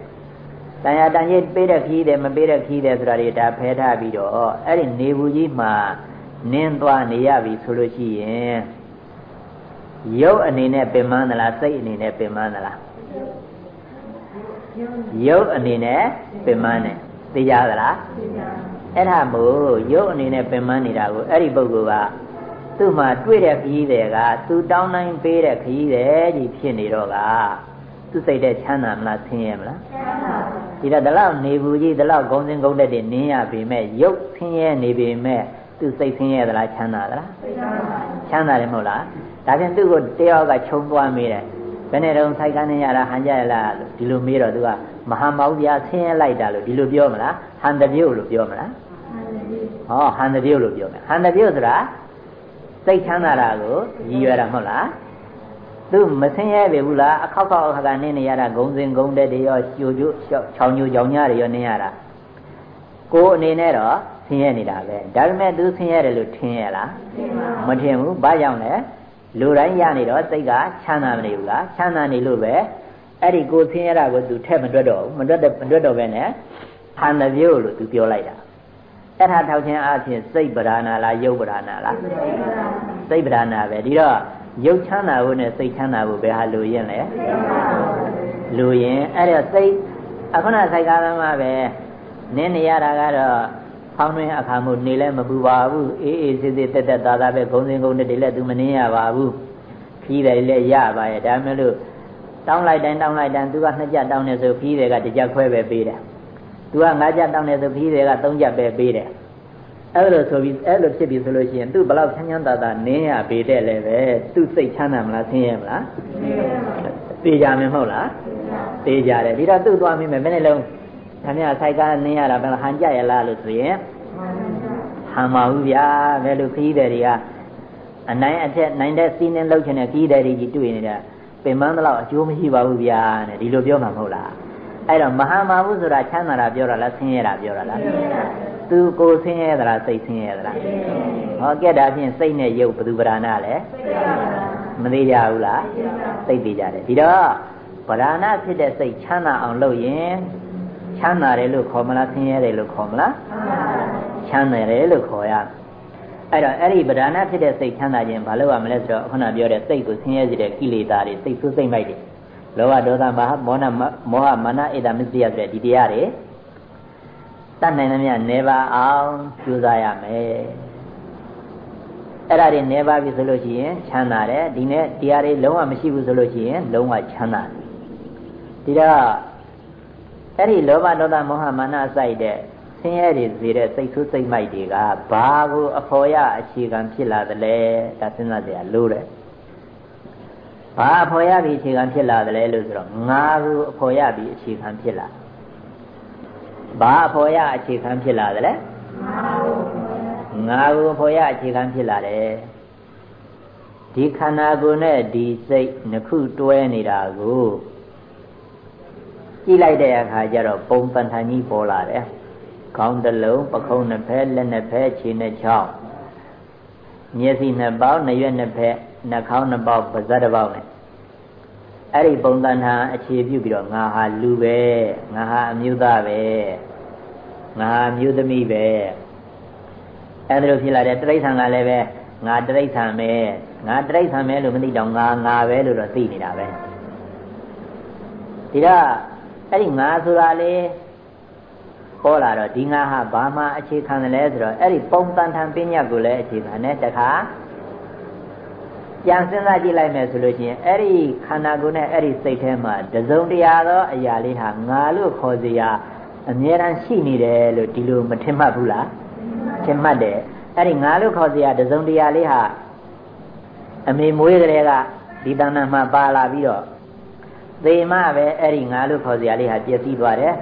တန်ရာတန်ကြီးပေးတဲ့ခီးတယ်မပေးတဲ့ခီးတယ်ဆိုတာတွေဒါဖဲထားပြီးတော့အဲ့ဒီနေဘူးကြီးမှာနင်းသွားနေရပြီဆိုလို့ရှိရင် ရုပ်အနေနဲ့ပင်မသလားစိတ်အနေနဲ့ပင်မသလားရုပ်အနေနဲ့ပင်မနဲ့သိကြသလားအဲ့ဒါမို့ရုပ်အနေနဲ့ပင်မနေတာကိုအဲ့ဒီပုဂ္ဂိုလ်ကသူ့မှာတွေ့တဲ့ခရီးတွေကသူတောင်းတိုင်းပေးတဲ့ခရီးတွေကြီးဖြစ်နေတော့ကသူစိတ်တဲ့ချမ်းသာမလားဆင်းရဲမလားဒီတော့ဒီလောက်နေဘူးကြီးဒီလောက်ဂုံစင်ဂုံတက်တွေနင်းရပေမဲ့ရုပ်ဆင်းရဲနေပေမဲ့သူစိတ်ဆင်းရဲသလားချမ်းသာသလားချမ်းသာတယ်မဟုတ်လား ဒါပြန်သူ့ကိုတယောက်ကခြုံသွားမေးတယ်ဘယ်နဲ့တော့ဆိုင်ကန်းနေရတာဟန်ကြရလားလို့ဒီလိုမေးတော့သူကမဟာမောင်ပြဆင်းရဲလိုက်တာလို့ဒီလိုပြောမလားဟန်တပြုတ်လို့ပြောမလားဟောဟန်တပြုတ်လို့ပြောမယ်ဟန်တပြုတ်ဆိုတာစိတ်ချမ်းသာတာကိုရည်ရွယ်တာမဟုတ်လားသူမဆင်းရဲပြီဘူးလားအခောက်ခောက်အခါကနေနေရတာဂုံစင်ဂုံတက်တွေရောကျိုကျိုချောင်းညိုကြောင်ညတွေရောနေရတာကိုယ်အနေနဲ့တော့ဆင်းရဲနေတာပဲဒါပေမဲ့သူဆင်းရဲတယ်လို့ထင်ရလားမထင်ဘူးဘာကြောင့်လဲ လူတိုင်းရနေတော့စိတ်ကချမ်းသာမနေဘူးလားချမ်းသာနေလို့ပဲအဲ့ဒီကိုဆင်းရဲတာကိုသူထက်မတွက်တော့ဘူးမတွက်မတွက်တော့ပဲနဲ့ဟန်တပြုတ်လို့သူပြောလိုက်တာအဲ့ဒါထောက်ခြင်းအဖြစ်စိတ်ပဓာနာလားယုတ်ပဓာနာလားစိတ်ပဓာနာပဲဒီတော့ယုတ်ချမ်းသာဖို့နဲ့စိတ်ချမ်းသာဖို့ဘယ်ဟာလိုရင်လဲလိုရင်အဲ့ဒါစိတ်အခုနစိုက်ကားသမားပဲနင်းနေရတာကတော့ ဖောင်းတွင်းအခါမှုနေလဲမပူပါဘူးအေးအေးစစ်စစ်တက်တက်သားသားပဲဂုံစင်ဂုံနဲ့တည်းလဲသူမနင်းရပါဘူးခီးတယ်လည်းရပါရဲ့ဒါမှမဟုတ်တောင်းလိုက်တိုင်းတောင်းလိုက်တိုင်းသူကနှစ်ကြတောင်းနေဆိုခီးတယ်ကတစ်ကြခွဲပဲပေးတယ်သူကငါးကြတောင်းနေဆိုခီးတယ်ကသုံးကြပဲပေးတယ်အဲ့လိုဆိုပြီးအဲ့လိုဖြစ်ပြီဆိုလို့ရှိရင်သူဘလောက်ချမ်းချမ်းသာသာနင်းရပေတဲ့လည်းပဲသူစိတ်ချမ်းသာမလားဆင်းရဲမလားသိကြမယ်မဟုတ်လားသိကြတယ်ဒီတော့သူ့သွားမိမယ်ဘယ်နဲ့လုံး ခင်ဗျာဆိုင်ကားနင်းရတာဘယ်ဟန်ကြရလားလို့ဆိုရင်ဟဟန်ပါဘူးဗျာဘယ်လိုခကြီးတဲ့တွေကအနိုင်အထက်နိုင်တဲ့စီးနှင်းလှုပ်ချင်တဲ့ခကြီးတဲ့တွေကြီးတွေ့နေတာပင်မန်းတော့အကျိုးမရှိပါဘူးဗျာတဲ့ဒီလိုပြောမှာမဟုတ်လားအဲ့တော့မဟာမာဘူးဆိုတာချမ်းသာတာပြောတာလားဆင်းရဲတာပြောတာလားသူကိုဆင်းရဲသလားစိတ်ဆင်းရဲသလားဟောကဲ့ဒါဖြင့်စိတ်နဲ့ရုပ်ဘယ်သူပဓာနာလဲမသေးကြဘူးလားစိတ်သေးကြတယ်ဒီတော့ပဓာနာဖြစ်တဲ့စိတ်ချမ်းသာအောင်လုပ်ရင် ချမ်းသာတယ်လို့ခေါ်မလားဆင်းရဲတယ်လို့ခေါ်မလားချမ်းသာတယ်လို့ခေါ်ရအဲ့တော့အဲ့ဒီပဓာနာဖြစ်တဲ့စိတ်ချမ်းသာခြင်းဘာလို့ရမလဲဆိုတော့ခုနပြောတဲ့စိတ်ကိုဆင်းရဲစေတဲ့ကိလေသာတွေစိတ်ဆိုးစိတ်မိုက်တွေလောဘဒေါသမာဟမောနမောဟမာနဣဒမစ္စရိယဆိုတဲ့ဒီတရားတွေတတ်နိုင်သမျှနေပါအောင်ကြိုးစားရမယ်အဲ့ဒါတွေနေပါပြီဆိုလို့ရှိရင်ချမ်းသာတယ်ဒီနဲ့တရားတွေလုံးဝမရှိဘူးဆိုလို့ရှိရင်လုံးဝချမ်းသာတယ်ဒီတော့ အဲ့ဒီလောဘဒေါသမောဟမာနစိုက်တဲ့ဆင်းရဲတွေစေတဲ့စိတ်ဆိုးစိတ်မိုက်တွေကဘာကိုအဖော်ရအခြေခံဖြစ်လာသလဲဒါစဉ်းစားကြရလို့တယ်ဘာအဖော်ရပြီးအခြေခံဖြစ်လာသလဲလို့ဆိုတော့ငါကိုအဖော်ရပြီးအခြေခံဖြစ်လာဘာအဖော်ရအခြေခံဖြစ်လာသလဲငါကိုအဖော်ရအခြေခံဖြစ်လာတယ်ဒီခန္ဓာကိုယ်နဲ့ဒီစိတ်နှစ်ခုတွဲနေတာကို ကြည့်လိုက်တဲ့အခါကျတော့ပုံပန်ထန်ကြီးပေါ်လာတယ်ခေါင်းတစ်လုံးပခုံးနှစ်ဖက်လက်နှစ်ဖက်ခြေနှစ်ချောင်းမျက်စိနှစ်ပေါက်နှရွက်နှစ်ဖက်နှာခေါင်းနှစ်ပေါက်ပါးစပ်တစ်ပေါက်နဲ့အဲ့ဒီပုံသဏ္ဍာန်အခြေပြုပြီးတော့ငါဟာလူပဲငါဟာအမျိုးသားပဲငါဟာမျိုးသမီးပဲအဲ့ဒါလိုဖြစ်လာတဲ့တိရစ္ဆာန်ကလည်းပဲငါတိရစ္ဆာန်ပဲငါတိရစ္ဆာန်ပဲလို့မသိတော့ငါငါပဲလို့တော့သိနေတာပဲဒီတော့ အဲ့ဒီငါဆိုတာလေပေါ်လာတော့ဒီငါဟာဘာမှအခြေခံတယ်လဲဆိုတော့အဲ့ဒီပုံတန်ထန်ပညာကိုလည်းအခြေခံတယ်တခါပြန်စဉ်းစားကြည့်လိုက်မယ်ဆိုလို့ရှိရင်အဲ့ဒီခန္ဓာကိုယ်နဲ့အဲ့ဒီစိတ်ထဲမှာတစုံတရာသောအရာလေးဟာငါလို့ခေါ်စရာအမြဲတမ်းရှိနေတယ်လို့ဒီလိုမထင်မှတ်ဘူးလားထင်မှတ်တယ်အဲ့ဒီငါလို့ခေါ်စရာတစုံတရာလေးဟာအမေမွေးကလေးကဒီတဏ္ဍာမှာပါလာပြီးတော့ သေမပဲအဲ့ဒီငါလို့ခေါ်စရာလေးဟာပြည့်စည်သွားတယ်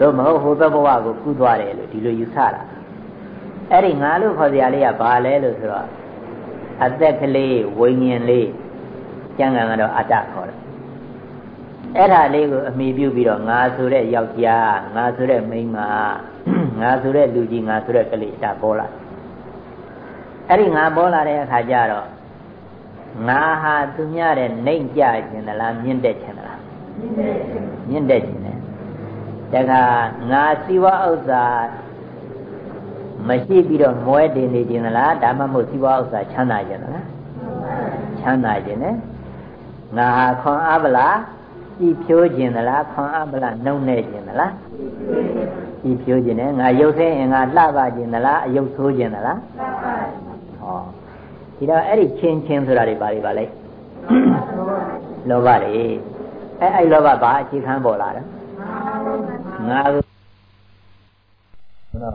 တို့မဟုတ်ဟိုဘက်ဘဝကိုကူးသွားတယ်လို့ဒီလိုယူဆတာအဲ့ဒီငါလို့ခေါ်စရာလေးကဘာလဲလို့ဆိုတော့အသက်ကလေးဝိညာဉ်လေးကျန်ကန်ကတော့အတ္တခေါ်တယ်အဲ့ဒါလေးကိုအမိပြုပြီးတော့ငါဆိုတဲ့ယောက်ျားငါဆိုတဲ့မိန်းမငါဆိုတဲ့လူကြီးငါဆိုတဲ့ကလေးဒါပေါ်လာအဲ့ဒီငါပေါ်လာတဲ့အခါကျတော့ငါဟာသူများတဲ့နှိမ့်ကြခြင်းသလားမြင့်တက်ခြင်းသလား မြင့်တက်ခြင်းတခါငါစီဝဥစ္စာမရှိပြီးတော့မွဲတင်နေခြင်းလားဒါမှမဟုတ်စီဝဥစ္စာချမ်းသာခြင်းလားချမ်းသာခြင်းနဲ့ငါဟာခွန်အပလားကြည်ဖြိုးခြင်းလားခွန်အပလားနှုံနေခြင်းလားကြည်ဖြိုးခြင်းနဲ့ငါရုပ်ဆင်းရင်ငါလှပခြင်းလားအယုတ်ဆိုးခြင်းလားဟောဒီတော့အဲ့ဒီချင်းချင်းဆိုတာတွေပါလိမ့်ပါလေလောဘတွေ အဲ့အဲ့လောဘဘာအခြေခံပေါ်လာတယ်ငါတို့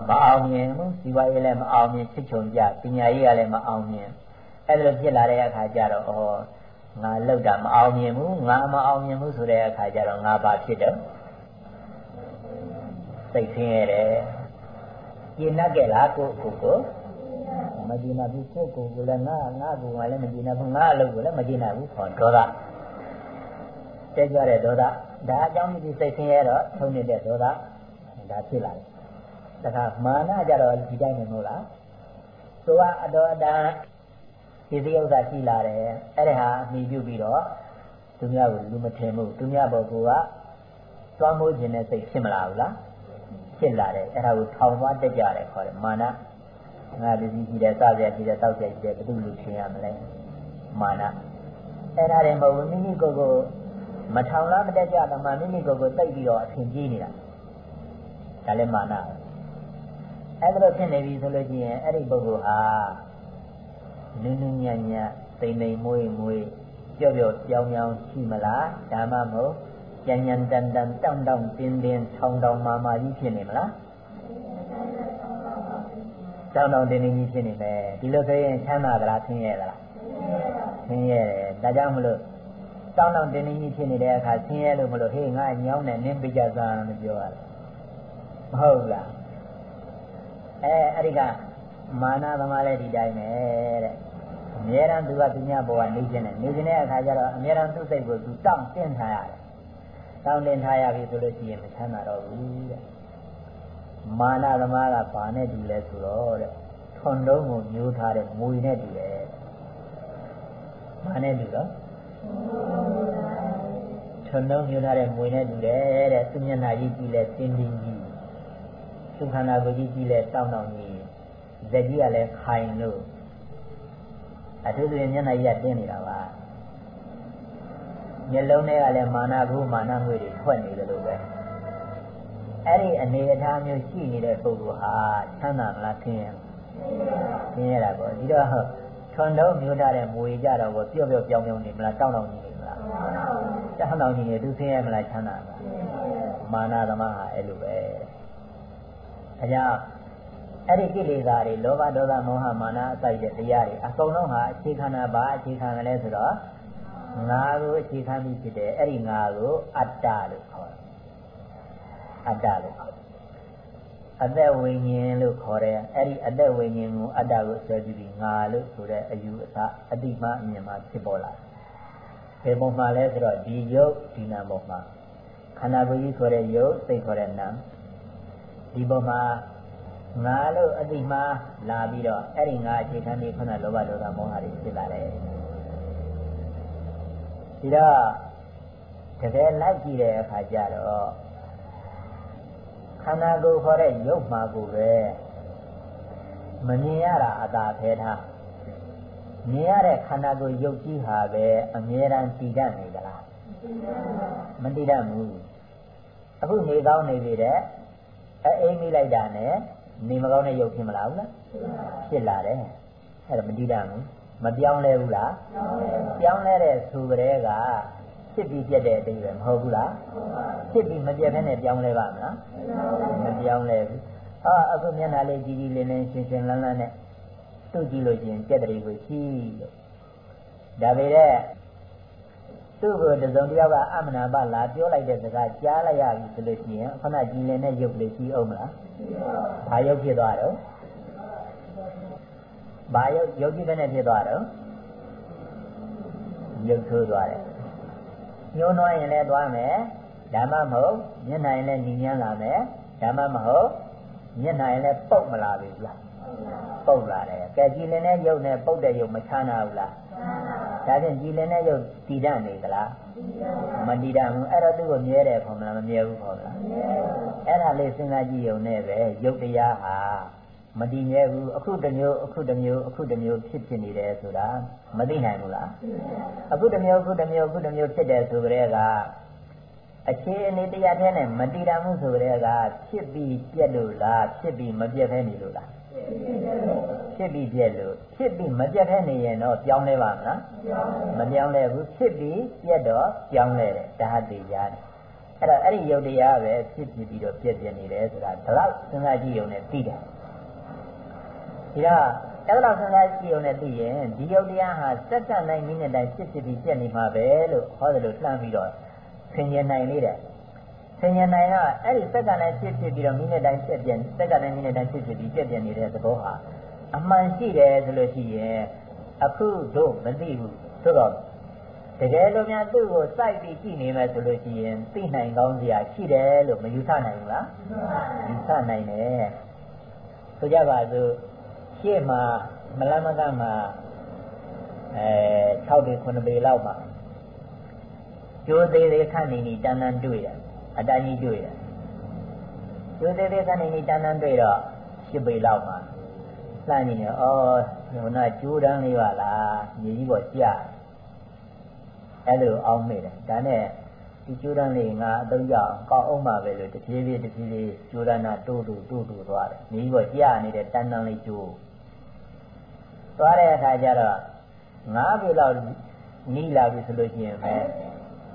မအောင်မြင်ဘူးစီဝါရေးလည်းမအောင်မြင်ဖြစ်ချုံကြပညာရေးကလည်းမအောင်မြင်အဲ့လိုဖြစ်လာတဲ့အခါကျတော့ဩငါလောက်တာမအောင်မြင်ဘူးငါမအောင်မြင်ဘူးဆိုတဲ့အခါကျတော့ငါဘာဖြစ်တော့စိတ်ဆင်းရဲတယ်ကျင်납ကြလားကိုကိုကိုမကျင်납ဘူးကိုကိုကိုလည်းငါငါကိုကလည်းမကျင်납ဘူးငါအလုပ်ကိုလည်းမကျင်납ဘူးခေါ်ဒေါသတ က်ကြတဲ့ဒေါသဒါအကြောင်းဒီစိတ်ဆင်းရဲတော့ထုံနေတဲ့ဒေါသဒါဖြစ်လာတယ်တခါမာနကြတော့ဒီတိုင်းမဟုတ်လားသူကအတော်အတန်ဒီသရုပ်သာရှိလာတယ်အဲ့ဒါဟာအမိပြုပြီးတော့သူများကိုလူမထင်ဘူးသူများဘောကသွားမိုးခြင်းနဲ့စိတ်ဖြစ်မလာဘူးလားဖြစ်လာတယ်အဲ့ဒါကိုထောင်သွားတက်ကြတယ်ခေါ်တယ်မာနငါဒီကြီးတယ်စရရှိတယ်တောက်ကြရှိတယ်ဘယ်သူလူထင်ရမလဲမာနအဲ့ဒါတွေမဟုတ်ဘူးမိမိကိုယ်ကို မထောင်လားမတက်ကြတမမိမိကိုယ်ကိုတိတ်ပြီးတော့အထင်ကြီးနေတာဒါလည်းမာနအဲ့ဒါလိုဖြစ်နေပြီဆိုလို့ရှိရင်အဲ့ဒီပုဂ္ဂိုလ်ဟာနင်းနင်းညံ့ညံ့တိမ်တိမ်မွေးမွေးကြော့ကြော့ပြောင်းပြောင်းရှိမလားဒါမှမဟုတ်ကြံကြံတန်တန်တောင့်တောင့်တင်းတင်းထောင်တောင်မာမာကြီးဖြစ်နေမလားတောင့်တောင့်တင်းတင်းကြီးဖြစ်နေမယ်ဒီလိုဆိုရင်ချမ်းသာသလားဆင်းရဲသလားဆင်းရဲတယ်ဒါကြောင့်မလို့ တောင်းတောင်းတင်းတင်းကြီးဖြစ်နေတဲ့အခါဆင်းရဲလို့မလို့ဟေးငါညောင်းနဲ့နင်းပိကြစမ်းမပြောရဘူးမဟုတ်လားအဲအဲ့ဒီကမာနသမားလည်းဒီတိုင်းပဲတဲ့အမြဲတမ်းသူကသူညဘဝနေခြင်းနဲ့နေခြင်းတဲ့အခါကျတော့အမြဲတမ်းသူ့စိတ်ကိုသူတောင့်တင်းထားရတယ်တောင့်တင်းထားရပြီဆိုလို့ရှိရင်မချမ်းသာတော့ဘူးတဲ့မာနသမားကဘာနဲ့တူလဲဆိုတော့တဲ့ထွန်လုံးကိုမျိုးထားတဲ့မွေနဲ့တူတယ်ဘာနဲ့တူတော့ ထွန်လုံးမျိုးထားတဲ့မွေနဲ့တူတယ်တဲ့သူမျက်နှာကြီးကြည့်လဲတင်းတင်းကြီးသူခန္ဓာကိုယ်ကြီးကြည့်လဲတောင့်တောင့်ကြီးဇက်ကြီးကလည်းခိုင်လို့အထူးသဖြင့်မျက်နှာကြီးကတင်းနေတာပါမျက်လုံးထဲကလည်းမာနဘူးမာနငွေတွေထွက်နေတယ်လို့ပဲအဲ့ဒီအနေအထားမျိုးရှိနေတဲ့ပုဂ္ဂိုလ်ဟာချမ်းသာမလားဆင်းရဲဆင်းရဲတာပေါ့ဒီတော့ ထွန်တော့မျိုးထားတဲ့မွေကြတော့ကိုပြော့ပြော့ပြောင်းပြောင်းနေမလားတောင်းတောင်းနေနေမလားတောင်းတောင်းနေနေသူဆင်းရဲမလားချမ်းသာမလားမာနသမားဟာအဲ့လိုပဲအကြောင်းအဲ့ဒီကိလေသာတွေလောဘဒေါသမောဟမာနအစိုက်တဲ့တရားတွေအကုန်လုံးဟာအခြေခံတာပါအခြေခံတယ်လဲဆိုတော့ငါကိုအခြေခံပြီးဖြစ်တယ်အဲ့ဒီငါကိုအတ္တလို့ခေါ်တယ်အတ္တလို့ခေါ်တယ် အသက်ဝိညာဉ်လို့ခေါ်တယ်အဲ့ဒီအသက်ဝိညာဉ်ကိုအတ္တကိုဆွဲပြီးပြီးငါလို့ဆိုတဲ့အယူအဆအတိမအမြင်မှာဖြစ်ပေါ်လာတယ်ဘယ်ပုံမှာလဲဆိုတော့ဒီယုတ်ဒီနာပုံမှာခန္ဓာကိုယ်ကြီးဆိုတဲ့ယုတ်စိတ်ခေါ်တဲ့နာဒီပုံမှာငါလို့အတိမှားလာပြီးတော့အဲ့ဒီငါအခြေခံပြီးခုနလောဘဒေါသမောဟတွေဖြစ်လာတယ်ဒီတော့တကယ်လိုက်ကြည့်တဲ့အခါကျတော့ ခန္ဓာကိုယ်ခေါ်တဲ့ရုပ်မှာကိုပဲမမြင်ရတာအသာဖဲထားမြင်ရတဲ့ခန္ဓာကိုယ်ရုပ်ကြီးဟာပဲအမြဲတမ်းတည်တတ်နေကြလားမတည်တတ်ဘူးအခုနေကောင်းနေပြီတဲ့အဲအိမ်မိလိုက်တာနဲ့နေမကောင်းတဲ့ရုပ်ဖြစ်မလားဘူးလားဖြစ်လာတယ်အဲ့ဒါမတည်တတ်ဘူးမပြောင်းလဲဘူးလားပြောင်းလဲတဲ့သူကလေးက ဖြစ်ပြီးပြက်တဲ့အတိတ်ပဲမဟုတ်ဘူးလားဖြစ်ပြီးမပြက်ဖဲနဲ့ပြောင်းလဲပါမလားမပြောင်းလဲဘူးဟာအခုမျက်နှာလေးကြည်ကြည်လင်းလင်းရှင်းရှင်းလန်းလန်းနဲ့သူ့ကြည့်လို့ချင်းပြက်တဲ့ကိုရှိလို့ဒါပေမဲ့သူ့ကိုတစုံတယောက်ကအမနာပလာပြောလိုက်တဲ့စကားကြားလိုက်ရပြီဆိုလို့ရှိရင်ခဏကြည်လင်တဲ့ရုပ်ကလေးရှိအောင်မလားဘာရုပ်ဖြစ်သွားတော့ဘာရုပ်ရုပ်ကြီးပဲနဲ့ဖြစ်သွားတော့ရုပ်ဆိုးသွားတယ် ညှိုးနှွားရင်လည်းသွားမယ်ဓမ္မမဟုတ်မျက်နှာရင်လည်းညီညမ်းလာမယ်ဓမ္မမဟုတ်မျက်နှာရင်လည်းပုတ်မလာပြီလားပုတ်လာတယ်ကဲကြည်လင်တဲ့ရုပ်နဲ့ပုတ်တဲ့ရုပ်မချမ်းသာဘူးလားဒါဖြင့်ကြည်လင်တဲ့ရုပ်တည်တတ်နေသလားမတည်တတ်ဘူးအဲ့တော့သူ့ကိုမြဲတယ်ခေါ်မလားမမြဲဘူးခေါ်မလားအဲ့ဒါလေးစဉ်းစားကြည့်ရုံနဲ့ပဲရုပ်တရားဟာ မတည်မြဲဘူးအခုတစ်မျိုးအခုတစ်မျိုးအခုတစ်မျိုးဖြစ်ဖြစ်နေတယ်ဆိုတာမသိနိုင်ဘူးလားအခုတစ်မျိုးအခုတစ်မျိုးအခုတစ်မျိုးဖြစ်တယ်ဆိုကြတဲ့ကအခြေအနေတရားထဲနဲ့မတည်တတ်မှုဆိုကြတဲ့ကဖြစ်ပြီးပြက်လို့လားဖြစ်ပြီးမပြက်ဖဲနေလို့လားဖြစ်ပြီးပြက်လို့ဖြစ်ပြီးမပြက်ဖဲနေရင်တော့ပြောင်းလဲပါမလားမပြောင်းလဲဘူးဖြစ်ပြီးပြက်တော့ပြောင်းလဲတယ်ဒါဟာတရားတယ်အဲ့တော့အဲ့ဒီယုတ်တရားပဲဖြစ်ပြီးပြီးတော့ပြက်ပြက်နေတယ်ဆိုတာဒီလောက်စဉ်းစားကြည့်ုံနဲ့သိတယ် ဒီတော့အဲ့လောက်စဉ်းစားကြည့်ုံနဲ့သိရင်ဒီယုတ်တရားဟာစက္ကန့်တိုင်းမိနစ်တိုင်းဖြစ်ဖြစ်ပြီးပြက်နေမှာပဲလို့ဟောတယ်လို့လှမ်းပြီးတော့ဆင်ញင်နိုင်လေတဲ့ဆင်ញင်နိုင်ကအဲ့ဒီစက္ကန့်တိုင်းဖြစ်ဖြစ်ပြီးတော့မိနစ်တိုင်းပြက်ပြက်စက္ကန့်တိုင်းမိနစ်တိုင်းဖြစ်ဖြစ်ပြီးပြက်ပြက်နေတဲ့သဘောဟာအမှန်ရှိတယ်ဆိုလို့ရှိရင်အခုတို့မသိဘူးဆိုတော့တကယ်လို့များသူ့ကိုစိုက်ပြီးကြည့်နေမယ်ဆိုလို့ရှိရင်သိနိုင်ကောင်းစရာရှိတယ်လို့မယူဆနိုင်ဘူးလားယူဆနိုင်တယ်ဆိုကြပါစို့ ရှေ့မှာမလမကမှာအဲ6ပေ9ပေလောက်မှာကျိုးသေးသေးခန့်နေနေတန်းတန်းတွေ့တယ်အတိုင်းကြီးတွေ့တယ်ကျိုးသေးသေးခန့်နေနေတန်းတန်းတွေ့တော့10ပေလောက်မှာလှမ်းနေတယ်ဩဟိုနာကျိုးတန်းလေးပါလားမြေကြီးပေါ်ကျအဲ့လိုအောင်းမိတယ်ဒါနဲ့ဒီကျိုးတန်းလေးငါအသုံးကြအောင်ကောက်အောင်ပါပဲလို့တဖြည်းဖြည်းတဖြည်းဖြည်းကျိုးတန်းနာတိုးတိုးတိုးတိုးသွားတယ်မြေကြီးပေါ်ကျနေတဲ့တန်းတန်းလေးကျိုး သွားတဲ့အခါကျတော့ငါးပေလောက်နီးလာပြီဆိုလို့ရှိရင်ပဲ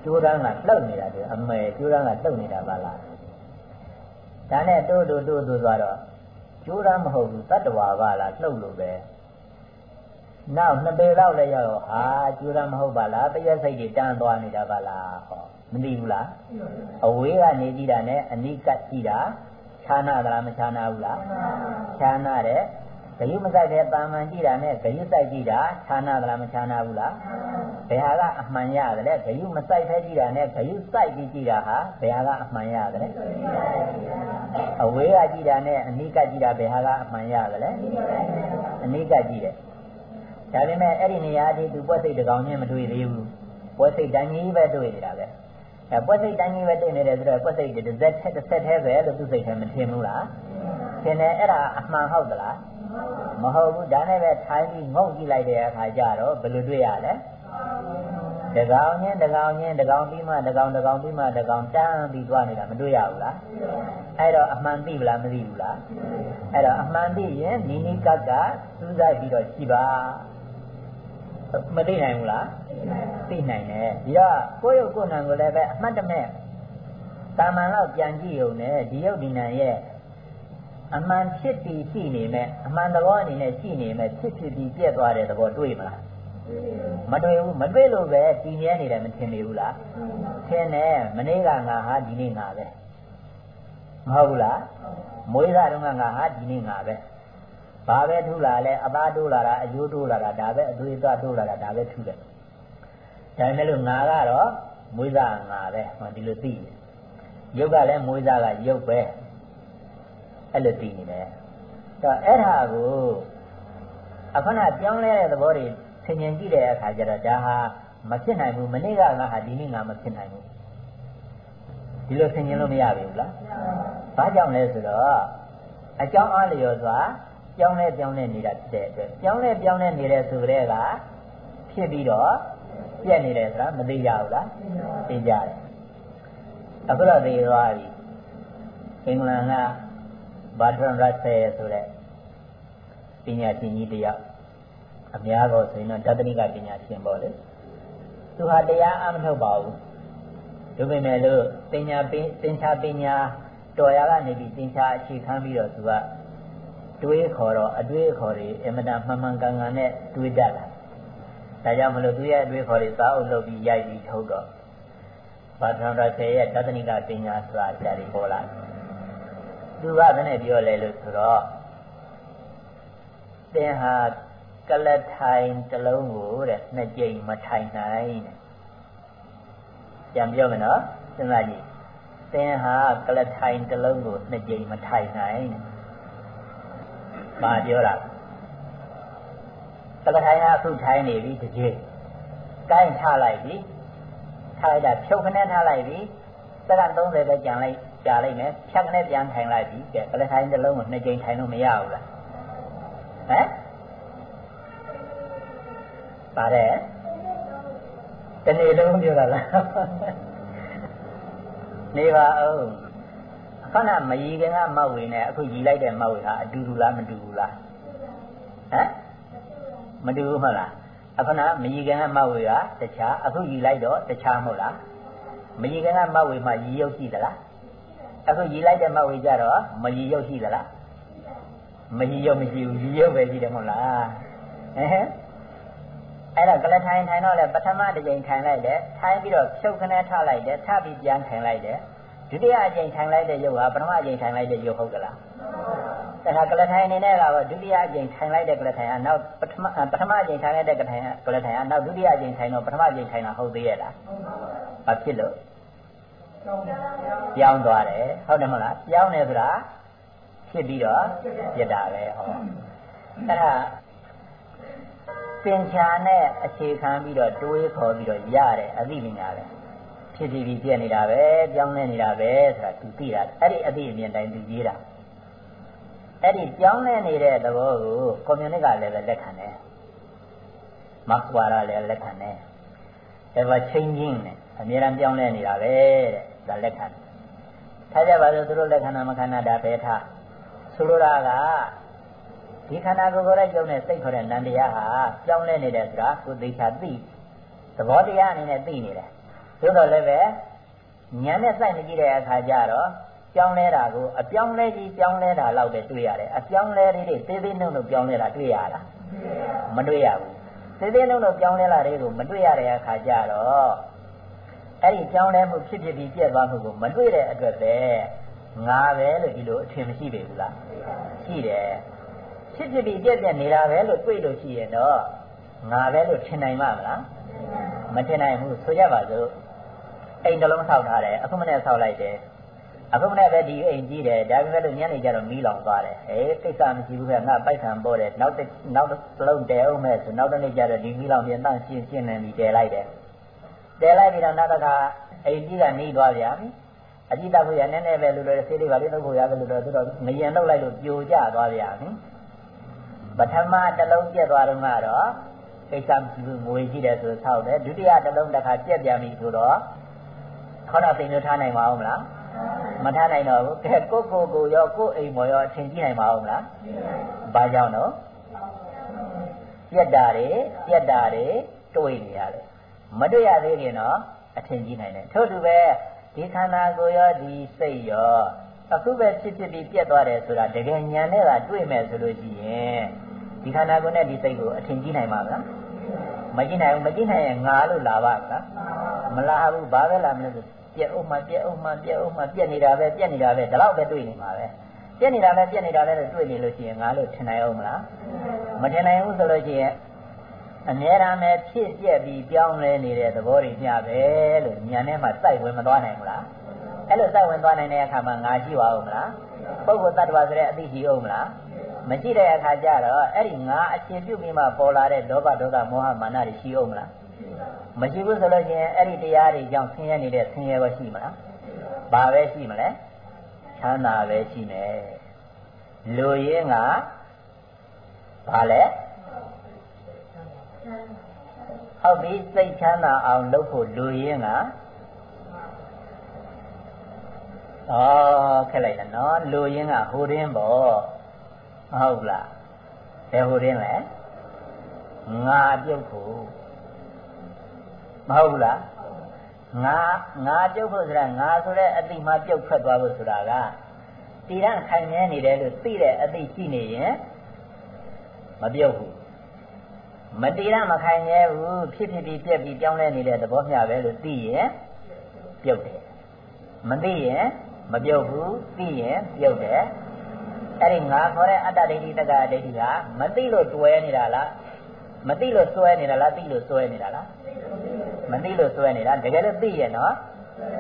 ကျိုးတန်းကလှုပ်နေတာဒီအမေကျိုးတန်းကလှုပ်နေတာပါလားဒါနဲ့တိုးတိုးတိုးတိုးသွားတော့ကျိုးတန်းမဟုတ်ဘူးတတ္တဝါပါလားလှုပ်လို့ပဲနောက်နှစ်ပေလောက်လည်းရောက်တော့ဟာကျိုးတန်းမဟုတ်ပါလားတရက်စိတ်တွေတန်းသွားနေတာပါလားဟောမသိဘူးလားအဝေးကနေကြည့်တာနဲ့အနိကတ်ကြည့်တာခြားနာသလားမခြားနာဘူးလားခြားနာတယ် ဂယုမဆိုင်တဲ့တာမန်ကြည့်တာနဲ့ဂယုဆိုင်ကြည့်တာခြားနာသလားမခြားနာဘူးလားဘယ်ဟာကအမှန်ရတယ်လဲဂယုမဆိုင်ဖဲကြည့်တာနဲ့ဂယုဆိုင်ကြည့်ကြည့်တာဟာဘယ်ဟာကအမှန်ရတယ်လဲအဝေးကကြည့်တာနဲ့အနိကကြည့်တာဘယ်ဟာကအမှန်ရတယ်လဲအနိကကြည့်တယ်ဒါပေမဲ့အဲ့ဒီနေရာဒီသူပွက်စိတ်တကောင်ချင်းမတွေ့သေးဘူးပွက်စိတ်တန်းကြီးပဲတွေ့နေတာပဲအဲပွက်စိတ်တန်းကြီးပဲတွေ့နေတယ်ဆိုတော့ပွက်စိတ်တစ်စက်တစ်ဆက်သေးပဲလို့သူစိတ်ထဲမထင်ဘူးလားထင်တယ်အဲ့ဒါအမှန်ဟုတ်သလား မဟုတ်ဘူးဒါနဲ့ပဲထိုင်ပြီးငုံကြည့်လိုက်တဲ့အခါကျတော့ဘယ်လိုတွေ့ရလဲတကောင်ချင်းတကောင်ချင်းတကောင်ပြီးမှတကောင်တကောင်ပြီးမှတကောင်တန်းပြီးသွားနေတာမတွေ့ရဘူးလားအဲ့တော့အမှန်သိဗလားမသိဘူးလားအဲ့တော့အမှန်သိရင်နိနိကကစူးစိုက်ပြီးတော့ရှိပါမသိနိုင်ဘူးလားသိနိုင်တယ်ဒီတော့ကိုယ့်ရုပ်ကိုယ်နာကိုလည်းပဲအမှတ်တမဲ့တာမန်တော့ပြန်ကြည့်ုံနဲ့ဒီရုပ်ဒီနာရဲ့ အမှန်ဖြစ်ပြီးရှိနေမဲ့အမှန်သဘောအနေနဲ့ရှိနေမဲ့ဖြစ်ဖြစ်ပြီးပြက်သွားတဲ့သဘောတွေ့မလားမတွေ့ဘူးမတွေ့လို့ပဲတည်မြဲနေတယ်မထင်နေဘူးလားထင်တယ်မနေ့ကငါဟာဒီနေ့ငါပဲမဟုတ်ဘူးလားမွေးစားတုန်းကငါဟာဒီနေ့ငါပဲဘာပဲထူလာလဲအသားတိုးလာတာအယိုးတိုးလာတာဒါပဲအသွေးသွားတိုးလာတာဒါပဲထူတယ်ဒါပေမဲ့လို့ငါကတော့မွေးစားငါပဲဟောဒီလိုသိတယ်ရုပ်ကလည်းမွေးစားကရုပ်ပဲ အဲ့လိုသိနေတယ်တော့အဲ့ဒါကိုအခုနပြောင်းလဲတဲ့သဘောတွေဆင်ញင်ကြည့်တဲ့အခါကျတော့ဒါဟာမဖြစ်နိုင်ဘူးမနေ့ကငါဟာဒီနေ့ငါမဖြစ်နိုင်ဘူးဒီလိုဆင်ញင်လို့မရဘူးလားဘာကြောင့်လဲဆိုတော့အကြောင်းအားလျော်စွာပြောင်းလဲပြောင်းလဲနေတာတဲ့အတွက်ပြောင်းလဲပြောင်းလဲနေတဲ့ဆိုတဲ့ကဖြစ်ပြီးတော့ပြက်နေတယ်ဆိုတာမသိကြဘူးလားသိကြတယ်အခုတော့သိသွားပြီအင်္ဂလန်က ဘာဒရန်ရက်ဆယ်ဆိုတဲ့ပညာရှင်ကြီးတယောက်အများတော့ဆိုရင်တော့တတနိကပညာရှင်ပေါ့လေသူဟာတရားအမထုတ်ပါဘူးဒါပေမဲ့လို့ပညာပင်သင်္ချာပညာတော်ရကနေပြီးသင်္ချာအခြေခံပြီးတော့သူကတွေးခေါ်တော့အတွေးခေါ်တွေအမတန်မှန်မှန်ကန်ကန်နဲ့တွေးတတ်တာဒါကြောင့်မလို့သူရဲ့အတွေးခေါ်တွေစာအုပ်လုပ်ပြီးရိုက်ပြီးထုတ်တော့ဘာသာတော်ဆယ်ရဲ့တသနိကပညာဆိုတာဆရာတွေပေါ်လာ သူကဘယ်နဲ့ပြောလဲလို့ဆိုတော့သင်ဟာကလထိုင်တစ်လုံးကိုတဲ့နှစ်ကြိမ်မထိုင်နိုင်တဲ့ပြန်ပြောမယ်နော်စဉ်းစားကြည့်သင်ဟာကလထိုင်တစ်လုံးကိုနှစ်ကြိမ်မထိုင်နိုင်တဲ့ဘာပြောတာကလထိုင်ကအခုထိုင်နေပြီတစ်ကြိမ်ကိုင်းထားလိုက်ပြီထားလိုက်တာဖြုတ်ခနဲ့ထားလိုက်ပြီစက္ကန့်30ပဲကြံလိုက် ကြာလိုက်မယ်ဖြတ်ခနဲ့ပြန်ထိုင်လိုက်ပြီကဲကလထိုင်တစ်လုံးကိုနှစ်ကြိမ်ထိုင်လို့မရဘူးလားဟမ်ပါတယ်တနေ့လုံးပြောတာလားနေပါအောင်ခဏမရီခင်ကမောက်ဝင်နဲ့အခုရီလိုက်တဲ့မောက်ဝင်ဟာအတူတူလားမတူဘူးလားဟမ်မတူဘူးမဟုတ်လားအခုနမရီခင်ကမောက်ဝင်ကတခြားအခုရီလိုက်တော့တခြားမဟုတ်လားမရီခင်ကမောက်ဝင်မှရီရုပ်ရှိသလား အခုရီလိုက်တဲ့မောက်ဝင်ကြတော့မရီရုပ်ရှိသလားမရီရုပ်မရှိဘူးရီရုပ်ပဲရှိတယ်မဟုတ်လားဟမ်အဲ့တော့ကလထိုင်ထိုင်တော့လေပထမတစ်ကြိမ်ထိုင်လိုက်တယ်ထိုင်ပြီးတော့ဖြုတ်ခနဲ့ထလိုက်တယ်ထပြီးပြန်ထိုင်လိုက်တယ်ဒုတိယအကြိမ်ထိုင်လိုက်တဲ့ရုပ်ဟာပထမအကြိမ်ထိုင်လိုက်တဲ့ရုပ်ဟုတ်ကလားဒါကကလထိုင်နေနဲ့ကတော့ဒုတိယအကြိမ်ထိုင်လိုက်တဲ့ကလထိုင်ကနောက်ပထမပထမအကြိမ်ထိုင်လိုက်တဲ့ကလထိုင်ကလထိုင်ကနောက်ဒုတိယအကြိမ်ထိုင်တော့ပထမအကြိမ်ထိုင်တာဟုတ်သေးရဲ့လားဘာဖြစ်လို့ ပြောင်းသွားတယ်ဟုတ်တယ်မဟုတ်လားပြောင်းတယ်ဆိုတာဖြစ်ပြီးတော့ပြစ်တာပဲဟောအဲ့ဒါသင်္ချာနဲ့အခြေခံပြီးတော့တွေးခေါ်ပြီးတော့ရတဲ့အသိပညာပဲဖြစ်ပြီးပြီးပြည့်နေတာပဲပြောင်းလဲနေတာပဲဆိုတာသူသိတာအဲ့ဒီအသိအမြင်တိုင်းသူရေးတာအဲ့ဒီပြောင်းလဲနေတဲ့သဘောကိုကွန်မြူနစ်ကလည်းပဲလက်ခံတယ်မတ်ဝါရလည်းလက်ခံတယ် ever changing နဲ့အမြဲတမ်းပြောင်းလဲနေတာပဲတဲ့ ဒါလက်ခံတယ်ထားကြပါစို့သူတို့လက်ခံတာမခံတာဒါပဲထားဆိုလိုတာကဒီခန္ဓာကိုယ်ကိုယ်ရဲ့ယုံနဲ့စိတ်ခေါ်တဲ့နန္တရားဟာပြောင်းလဲနေတယ်ဆိုတာကိုသိချာသိသဘောတရားအနေနဲ့သိနေတယ်သို့တော်လည်းပဲဉာဏ်နဲ့စိုက်နေကြည့်တဲ့အခါကျတော့ပြောင်းလဲတာကိုအပြောင်းလဲကြီးပြောင်းလဲတာလောက်ပဲတွေ့ရတယ်အပြောင်းလဲလေးတွေသေးသေးနှုတ်နှုတ်ပြောင်းလဲတာတွေ့ရတာမတွေ့ရဘူးသေးသေးနှုတ်နှုတ်ပြောင်းလဲလာတွေကိုမတွေ့ရတဲ့အခါကျတော့ အဲ့ဒီပြောင်းလဲမှုဖြစ်ဖြစ်ပြီးပြည့်သွားမှုကိုမတွေ့တဲ့အတွက်ပဲငါပဲလို့ဒီလိုအထင်မရှိပေဘူးလားရှိတယ်ဖြစ်ဖြစ်ပြီးပြက်ပြက်နေတာပဲလို့တွေ့လို့ရှိရင်တော့ငါပဲလို့ထင်နိုင်မှာမလားမထင်နိုင်ဘူးဆိုကြပါစို့အိမ်တစ်လုံးဆောက်ထားတယ်အခုမနေ့ဆောက်လိုက်တယ်အခုမနေ့ပဲဒီအိမ်ကြီးတယ်ဒါပေမဲ့လို့ညနေကျတော့မီးလောင်သွားတယ်ဟေးကိစ္စမရှိဘူးကငါပိုက်ဆံပေါ်တယ်နောက်နောက်တစ်လုံးတဲအောင်မဲ့ဆိုနောက်တစ်နေ့ကျတော့ဒီမီးလောင်ပြန်တန့်ရှင်းရှင်းနေပြီးတဲလိုက်တယ် တဲလိုက်ပြီးတော့နောက်တစ်ခါအိမ်ကြီးကနေသွားပြန်ပြီအကြည့်တော့ရနည်းနည်းပဲလူတွေဆေးလေးပါလေးတော့ဖို့ရတယ်လို့တော့သူတော့ငရင်လောက်လိုက်လို့ပြိုကျသွားပြန်ပြီပထမတစ်လုံးပြက်သွားတော့ကတော့ကိစ္စမရှိဘူးငွေကြည့်တယ်ဆိုဆောက်တယ်ဒုတိယတစ်လုံးတစ်ခါပြက်ပြန်ပြီဆိုတော့ခေါင်းတော့သိလို့ထားနိုင်ပါဦးမလားမထားနိုင်တော့ဘူးကဲကိုကိုကိုရောကိုအိမ်မော်ရောအထင်ကြီးနိုင်ပါဦးမလားဘာကြောင့်တော့ပြက်တာတွေပြက်တာတွေတွေးနေရတယ် မတွေ့ရသေးရင်တော့အထင်ကြီးနိုင်တယ်ထို့တူပဲဒီခန္ဓာကိုယ်ရောဒီစိတ်ရောအခုပဲဖြစ်ဖြစ်ပြီးပြက်သွားတယ်ဆိုတာတကယ်ဉာဏ်နဲ့ကတွေ့မယ်ဆိုလို့ရှိရင်ဒီခန္ဓာကိုယ်နဲ့ဒီစိတ်ကိုအထင်ကြီးနိုင်ပါမလားမကြည့်နိုင်ဘူးမကြည့်နိုင်ရင်ငါလို့လာပါ့မလားမလာဘူးဘာပဲလာမလို့ပြက်အောင်မှပြက်အောင်မှပြက်အောင်မှပြက်နေတာပဲပြက်နေတာပဲဒါတော့ပဲတွေ့နေမှာပဲပြက်နေတာပဲပြက်နေတာလည်းတွေ့နေလို့ရှိရင်ငါလို့ထင်နိုင်အောင်မလားမထင်နိုင်ဘူးဆိုလို့ရှိရင် အများအားနဲ့ဖြစ်ပြက်ပြီးပြောင်းလဲနေတဲ့သဘောတွေမျှပဲလို့ညာထဲမှာစိုက်ဝင်မသွားနိုင်ဘူးလားအဲ့လိုစိုက်ဝင်သွားနိုင်တဲ့အခါမှာငါရှိပါဦးမလားပုဂ္ဂိုလ်တ attva ဆိုတဲ့အသိရှိအောင်မလားမရှိတဲ့အခါကျတော့အဲ့ဒီငါအခြေပြုပြီးမှပေါ်လာတဲ့လောဘဒေါသမောဟမာနတွေရှိအောင်မလားမရှိဘူးဆိုလို့ရှိရင်အဲ့ဒီတရားတွေကြောင့်ဆင်းရဲနေတဲ့ဆင်းရဲပဲရှိမလားဘာပဲရှိမလဲချမ်းသာပဲရှိမယ်လူရင်းကဘာလဲ ဟုတ်ပြီစိတ်ချမ်းသာအောင်လုပ်ဖို့လူရင်းကဩခက်လိုက်တာနော်လူရင်းကဟိုရင်းပေါ့မဟုတ်လားဘယ်ဟိုရင်းလဲငါပြုတ်ဖို့မဟုတ်လားငါငါပြုတ်ဖို့ဆိုတာငါဆိုတဲ့အတိမှပြုတ်ထွက်သွားဖို့ဆိုတာကတည်ရန်ခိုင်မြဲနေတယ်လို့သိတဲ့အတိရှိနေရင်မပြုတ်ဘူး မတည်ရမခိုင်ရဲဘူးဖြစ်ဖြစ်ပြီးပြက်ပြီးပြောင်းလဲနေတဲ့သဘောမျှပဲလို့သိရင်ပြုတ်တယ်မသိရင်မပြုတ်ဘူးသိရင်ပြုတ်တယ်အဲ့ဒီငါခေါ်တဲ့အတ္တဒိဋ္ဌိတက္ကဒိဋ္ဌိကမသိလို့တွဲနေတာလားမသိလို့စွဲနေတာလားသိလို့စွဲနေတာလားမသိလို့စွဲနေတာတကယ်လို့သိရင်တော့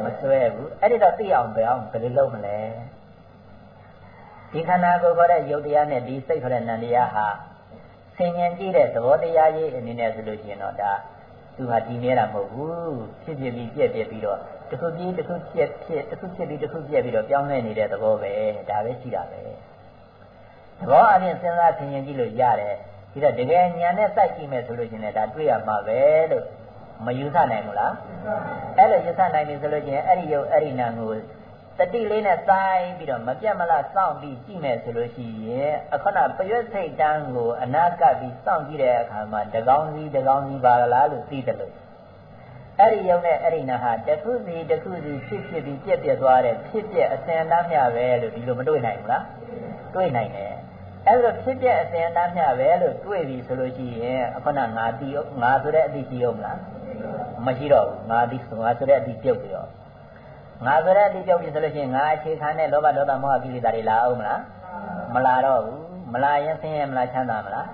မစွဲဘူးအဲ့ဒီတော့သိအောင်ဘယ်အောင်ဘယ်လိုလုပ်မလဲဒီခန္ဓာကိုယ်ခေါ်တဲ့ယုတ်တရားနဲ့ဒီစိတ်ခေါ်တဲ့နံတရားဟာ ဆင်ញင်ကြည့်တဲ့သဘောတရားရေးအနေနဲ့ဆိုလို့ရှိရင်တော့ဒါသူဟာဒီနေတာမဟုတ်ဘူးဖြစ်ဖြစ်ပြီးပြက်ပြက်ပြီးတော့တစ်ခုပြီးတစ်ခုပြက်ဖြစ်တစ်ခုဖြစ်ပြီးတစ်ခုပြက်ပြီးတော့ပြောင်းလဲနေတဲ့သဘောပဲဒါပဲရှိတာပဲသဘောအပြင်စဉ်းစားဆင်ញင်ကြည့်လို့ရတယ်ဒီတော့တကယ်ဉာဏ်နဲ့စိုက်ကြည့်မယ်ဆိုလို့ရှိရင်ဒါတွေ့ရမှာပဲလို့မယူဆနိုင်ဘူးလားအဲ့လိုယူဆနိုင်ပြီဆိုလို့ရှိရင်အဲ့ဒီယုတ်အဲ့ဒီနာကို တတိလေးနဲ့စိုင်းပြီးတော့မပြတ်မလားစောင့်ပြီးကြည့်မယ်ဆိုလို့ရှိရင်အခုနပရွက်စိတ်တန်းကိုအနာကပ်ပြီးစောင့်ကြည့်တဲ့အခါမှာတကောင်းစီတကောင်းစီပါလားလို့သိတယ်လို့အဲ့ဒီယုံနဲ့အဲ့ဒီနာဟာတခုစီတခုစီဖြစ်ဖြစ်ပြီးပြက်ပြက်သွားတဲ့ဖြစ်ပြက်အစင်တမ်းမျှပဲလို့ဒီလိုမတွေ့နိုင်ဘူးလားတွေ့နိုင်တယ်အဲ့လိုဖြစ်ပြက်အစင်တမ်းမျှပဲလို့တွေ့ပြီဆိုလို့ရှိရင်အခုနငါတီးငါဆိုတဲ့အတိရှိအောင်မလားမရှိတော့ဘူးငါဒီငါဆိုတဲ့အတိပြုတ်ပြီးတော့ ငါဆိုတဲ့အတိပြုတ်ပြီဆိုလို့ရှိရင်ငါအခြေခံတဲ့လောဘဒေါသမောဟကိလေသာတွေလာအောင်မလားမလာတော့ဘူးမလာရင်ဆင်းရဲမလားချမ်းသာမလား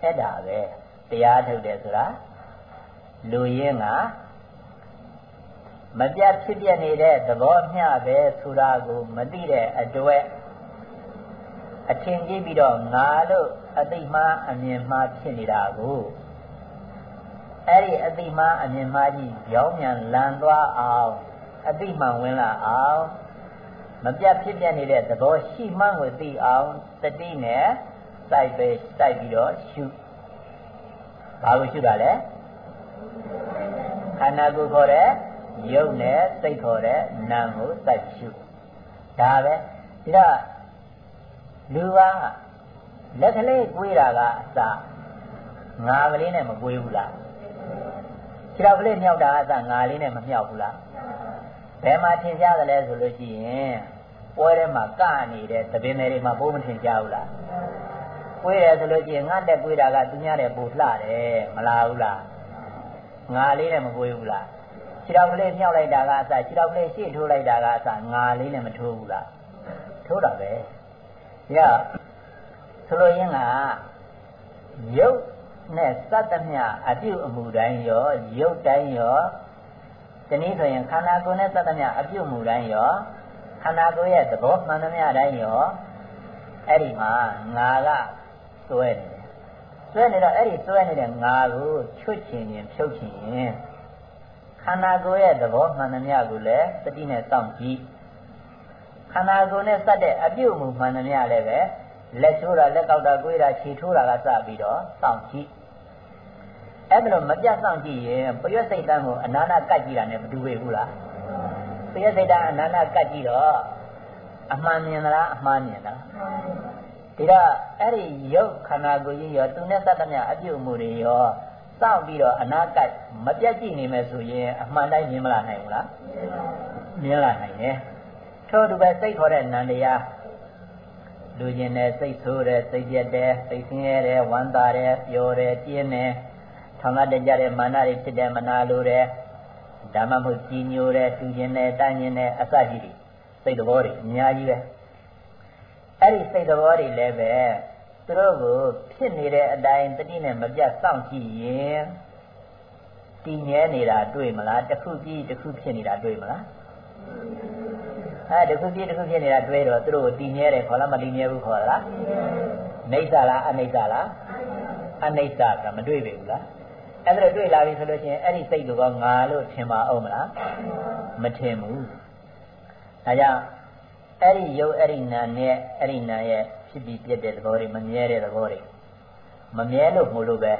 အဲ့ဒါပဲတရားထုတ်တယ်ဆိုတာလူရင်းကမပြတ်ဖြစ်ပြနေတဲ့သဘောမျှပဲဆိုတာကိုမသိတဲ့အတွက်အထင်ကြီးပြီးတော့ငါလို့အတိမှားအမြင်မှားဖြစ်နေတာကိုအဲ့ဒီအတိမှားအမြင်မှားကြီးကြောင်းမြန်လန်သွားအောင် အတိမှန်ဝင်လာအောင်မပြတ်ဖြစ်ပြနေတဲ့သဘောရှိမှန်းကိုသိအောင်တတိနဲ့စိုက်ပဲစိုက်ပြီးတော့ရှုဘာလို့ရှုတာလဲခန္ဓာကိုယ်ခေါ်တဲ့ယုတ်နဲ့စိတ်ခေါ်တဲ့နာမ်ကိုစိုက်ရှုဒါပဲဒါလူကလက်ကလေးကွေးတာကအစငါကလေးနဲ့မကွေးဘူးလားခြေတော်ကလေးမြောက်တာအစငါလေးနဲ့မမြောက်ဘူးလား ဘယ်မှာထင်ရှားသလဲဆိုလို့ရှိရင်ပွဲထဲမှာကနေတဲ့သပင်တွေမှာဘိုးမထင်ရှားဘူးလားကွေးတယ်ဆိုလို့ရှိရင်ငါတက်ကွေးတာကသူများတဲ့ပူလှတယ်မလားဘူးလားငါလေးနဲ့မကွေးဘူးလားခြေတော်ကလေးမြောက်လိုက်တာကအစခြေတော်ကလေးရှေ့ထိုးလိုက်တာကအစငါလေးနဲ့မထိုးဘူးလားထိုးတာပဲ။ဒါဆိုလိုရင်းကရုပ်နဲ့စသမျှအပြုအမူတိုင်းရောရုပ်တိုင်းရော ဒီနည်းဆိုရင်ခန္ဓာကိုယ်နဲ့စသမျှအပြုအမူတိုင်းရောခန္ဓာကိုယ်ရဲ့သဘောမှန်သမျှတိုင်းရောအဲ့ဒီမှာငါကစွဲနေတယ်စွဲနေတော့အဲ့ဒီစွဲနေတဲ့ငါကိုချွတ်ချင်ရင်ဖြုတ်ချင်ရင်ခန္ဓာကိုယ်ရဲ့သဘောမှန်သမျှကိုလည်းတတိနဲ့စောင့်ကြည့်ခန္ဓာကိုယ်နဲ့စတဲ့အပြုအမူမှန်သမျှလည်းပဲလက်ချိုးတာလက်ကောက်တာကိုယ်တာခြေထိုးတာကစပြီးတော့စောင့်ကြည့် အဲ့ဒါလို့မပြတ်စောင့်ကြည့်ရင်ပရွက်စိတ်တန်းကိုအနာနာကတ်ကြည့်တာနဲ့မတူပေဘူးလားပရွက်စိတ်တန်းအနာနာကတ်ကြည့်တော့အမှန်မြင်လားအမှားမြင်လားဒီတော့အဲ့ဒီရုပ်ခန္ဓာကိုယ်ကြီးရောသူနဲ့သတ္တမြအပြုအမူတွေရောစောင့်ပြီးတော့အနာကတ်မပြတ်ကြည့်နေမယ်ဆိုရင်အမှန်တိုင်းမြင်မလာနိုင်ဘူးလားမြင်လာနိုင်တယ်ထို့သူပဲစိတ်ခေါ်တဲ့နန္တရားလူကျင်တယ်စိတ်ဆိုးတယ်စိတ်ပြက်တယ်စိတ်ဆင်းရဲတယ်ဝမ်းသာတယ်ပျော်တယ်ပြင်းတ ယ်ထောင်ကတကြတဲ့မာနတွေဖြစ်တယ်မနာလိုတယ်ဓမ္မမှုကြီးညိုတယ်တူကျင်တယ်တန်းကျင်တယ်အစရှိတယ်စိတ်သဘောတွေအများကြီးပဲအဲ့ဒီစိတ်သဘောတွေလည်းပဲသူတို့ကိုဖြစ်နေတဲ့အတိုင်းတတိနဲ့မပြတ်စောင့်ကြည့်ရင်တည်မြဲနေတာတွေ့မလားတစ်ခုပြီးတစ်ခုဖြစ်နေတာတွေ့မလားအဲတစ်ခုပြီးတစ်ခုဖြစ်နေတာတွေ့တော့သူတို့ကိုတည်မြဲတယ်ခေါ်လားမတည်မြဲဘူးခေါ်လားနေဆာလားအနိစ္စလားအနိစ္စကမတွေ့ပြီဘူးလား အဲ့ဒါတွေ့လာပြီဆိုလို့ရှိရင်အဲ့ဒီစိတ်ကငါလို့ထင်ပါအောင်မလားမထင်ဘူးဒါကြောင့်အဲ့ဒီယုတ်အဲ့ဒီနာနဲ့အဲ့ဒီနာရဲ့ဖြစ်ပြီးပြတ်တဲ့သဘောတွေမမြဲတဲ့သဘောတွေမမြဲလို့မို့လို့ပဲ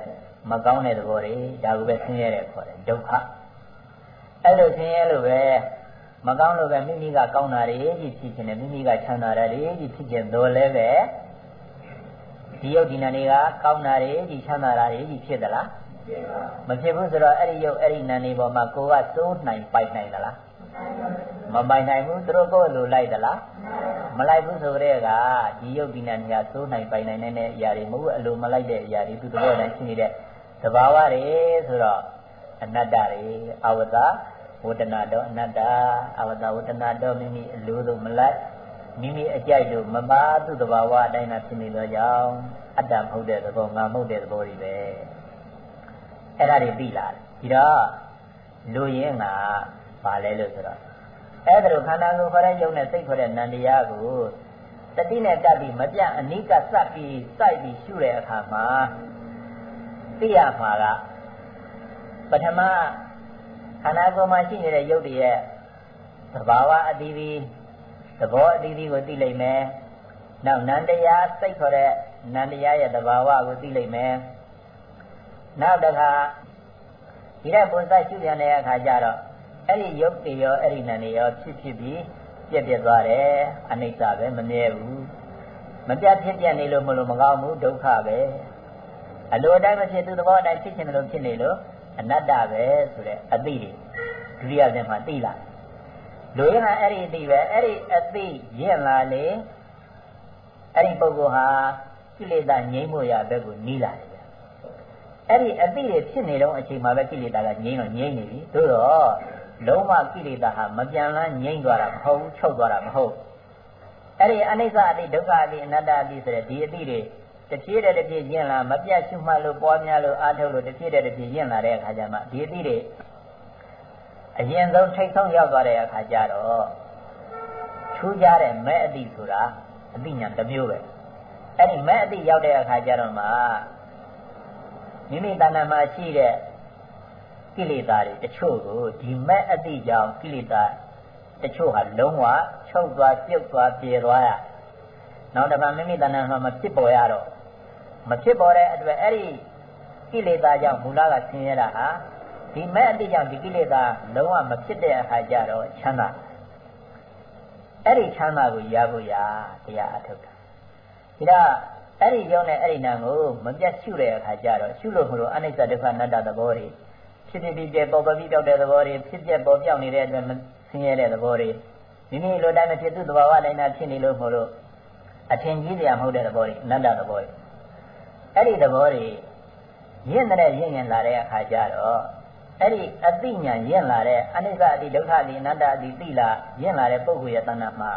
မကောင်းတဲ့သဘောတွေဒါကိုပဲဆင်းရဲတယ်ခေါ်တယ်ဒုက္ခအဲ့လိုဆင်းရဲလို့ပဲမကောင်းလို့ပဲမိမိကကောင်းတာတွေကြီးဖြစ်ခြင်းနဲ့မိမိကချမ်းသာတာတွေကြီးဖြစ်ခြင်းတော့လည်းပဲဒီယုတ်ဒီနာတွေကကောင်းတာတွေကြီးချမ်းသာတာတွေကြီးဖြစ်သလား မဖြစ်ဘူးဆိုတော့အဲ့ဒီယုတ်အဲ့ဒီနာနေပေါ်မှာကိုကစိုးနိုင်ပိုက်နိုင်သလားမပိုင်နိုင်ဘူးသူတို့ကိုယ်လိုလိုက်သလားမလိုက်ဘူးဆိုတဲ့ကဒီယုတ်ဒီနာညာသိုးနိုင်ပိုင်နိုင်တဲ့အရာတွေမဟုတ်အလိုမလိုက်တဲ့အရာတွေသူတို့တိုင်းရှိနေတဲ့သဘာဝတွေဆိုတော့အနတ္တတွေအဝတဝတ္တနာတော့အနတ္တအဝတဝတ္တနာတော့မိမိအလိုလိုမလိုက်မိမိအကြိုက်လို့မပါသူ့သဘာဝအတိုင်းသာဖြစ်နေတော့ကြောင်းအတ္တမဟုတ်တဲ့သဘောငါမဟုတ်တဲ့သဘောတွေပဲ အဲ့ဒါတွေသိလာတယ်ဒီတော့လူရင်းကပါလဲလို့ဆိုတော့အဲ့ဒါလိုခန္ဓာကိုယ်ခေါ်တဲ့ယုံနဲ့စိတ်ခေါ်တဲ့နန္တရားကိုတတိနဲ့ကပ်ပြီးမပြတ်အနိကစပ်ပြီးစိုက်ပြီးရှုတဲ့အခါမှာသိရမှာကပထမခန္ဓာကိုယ်မှာရှိနေတဲ့ယုတ်တည်းရဲ့သဘာဝအသီးသီးသဘောအသီးသီးကိုသိလိမ့်မယ်။နောက်နန္တရားစိတ်ခေါ်တဲ့နန္တရားရဲ့သဘာဝကိုသိလိမ့်မယ်။ နောက်တစ်ခါဒီတဲ့ပုံစံရှုပြန်တဲ့အခါကျတော့အဲ့ဒီယုတ်တွေရောအဲ့ဒီနာနေရောဖြစ်ဖြစ်ပြီးပြက်ပြက်သွားတယ်အနိစ္စပဲမမြဲဘူးမပြတ်ဖြစ်ပြနေလို့မလို့မကောင်းဘူးဒုက္ခပဲအလိုတိုင်းမဖြစ်သူသဘောအတိုင်းဖြစ်ချင်တယ်လို့ဖြစ်နေလို့အနတ္တပဲဆိုတဲ့အသိတွေဒုတိယဇင်မှာသိလာလူရင်းကအဲ့ဒီအသိပဲအဲ့ဒီအသိရင့်လာလေအဲ့ဒီပုဂ္ဂိုလ်ဟာကိလေသာငြိမ်းမှုရဘက်ကိုနီးလာတယ် အဲ့ဒီအသိတွေဖြစ်နေတော့အချိန်မှာပဲကိလေသာကငြိမ်းတော့ငြိမ်းနေပြီသို့တော့လုံးဝကိလေသာဟာမပြန်လန်းငြိမ့်သွားတာမဟုတ်ဘူးချုပ်သွားတာမဟုတ်အဲ့ဒီအနိစ္စအတိဒုက္ခအတိအနတ္တအတိဆိုတဲ့ဒီအတိတွေတဖြည်းတည်းတဖြည်းကျင့်လာမပြတ်ရှုမှတ်လို့ပွားများလို့အားထုတ်လို့တဖြည်းတည်းတဖြည်းကျင့်လာတဲ့အခါကျမှဒီအတိတွေအရင်ဆုံးထိတ်ဆုံးရောက်သွားတဲ့အခါကျတော့ထူးခြားတဲ့မဲ့အတိဆိုတာအတိညာတစ်မျိုးပဲအဲ့ဒီမဲ့အတိရောက်တဲ့အခါကျတော့မှ မိမိတဏ္ဍာမှာရှိတဲ့ကိလေသာတွေတချို့ကိုဒီမဲ့အတိကြောင့်ကိလေသာတချို့ဟာလုံးဝချုပ်သွားပြုတ်သွားပြေသွားရနောက်တစ်ခါမိမိတဏ္ဍာမှာမဖြစ်ပေါ်ရတော့မဖြစ်ပေါ်တဲ့အတွက်အဲ့ဒီကိလေသာကြောင့်မူလကဆင်းရဲတာဟာဒီမဲ့အတိကြောင့်ဒီကိလေသာလုံးဝမဖြစ်တဲ့အခါကျတော့ချမ်းသာအဲ့ဒီချမ်းသာကိုရဖို့ရတရားအထုတ်တာဒါတော့ အဲ့ဒီကြောင့်နဲ့အဲ့ဒီနာကိုမပြတ်ရှုတဲ့အခါကျတော့ရှုလို့မလို့အနိစ္စဒုက္ခအနတ္တသဘောတွေဖြစ်ဖြစ်ပြပြပေါ်ပေါ်ပြီးပြောက်တဲ့သဘောတွေဖြစ်ပြပေါ်ပြောက်နေတဲ့အတွက်ဆင်းရဲတဲ့သဘောတွေမိမိလိုတိုင်းမဖြစ်သူ့သဘာဝတိုင်းသာဖြစ်နေလို့မို့လို့အထင်ကြီးစရာမဟုတ်တဲ့သဘောတွေအနတ္တသဘောတွေအဲ့ဒီသဘောတွေရင့်တဲ့ရင့်ရင်လာတဲ့အခါကျတော့အဲ့ဒီအသိဉာဏ်ရင့်လာတဲ့အနိစ္စအတိဒုက္ခအတိအနတ္တအတိသိလာရင့်လာတဲ့ပုဂ္ဂိုလ်ရဲ့တဏ္ဍာမှာ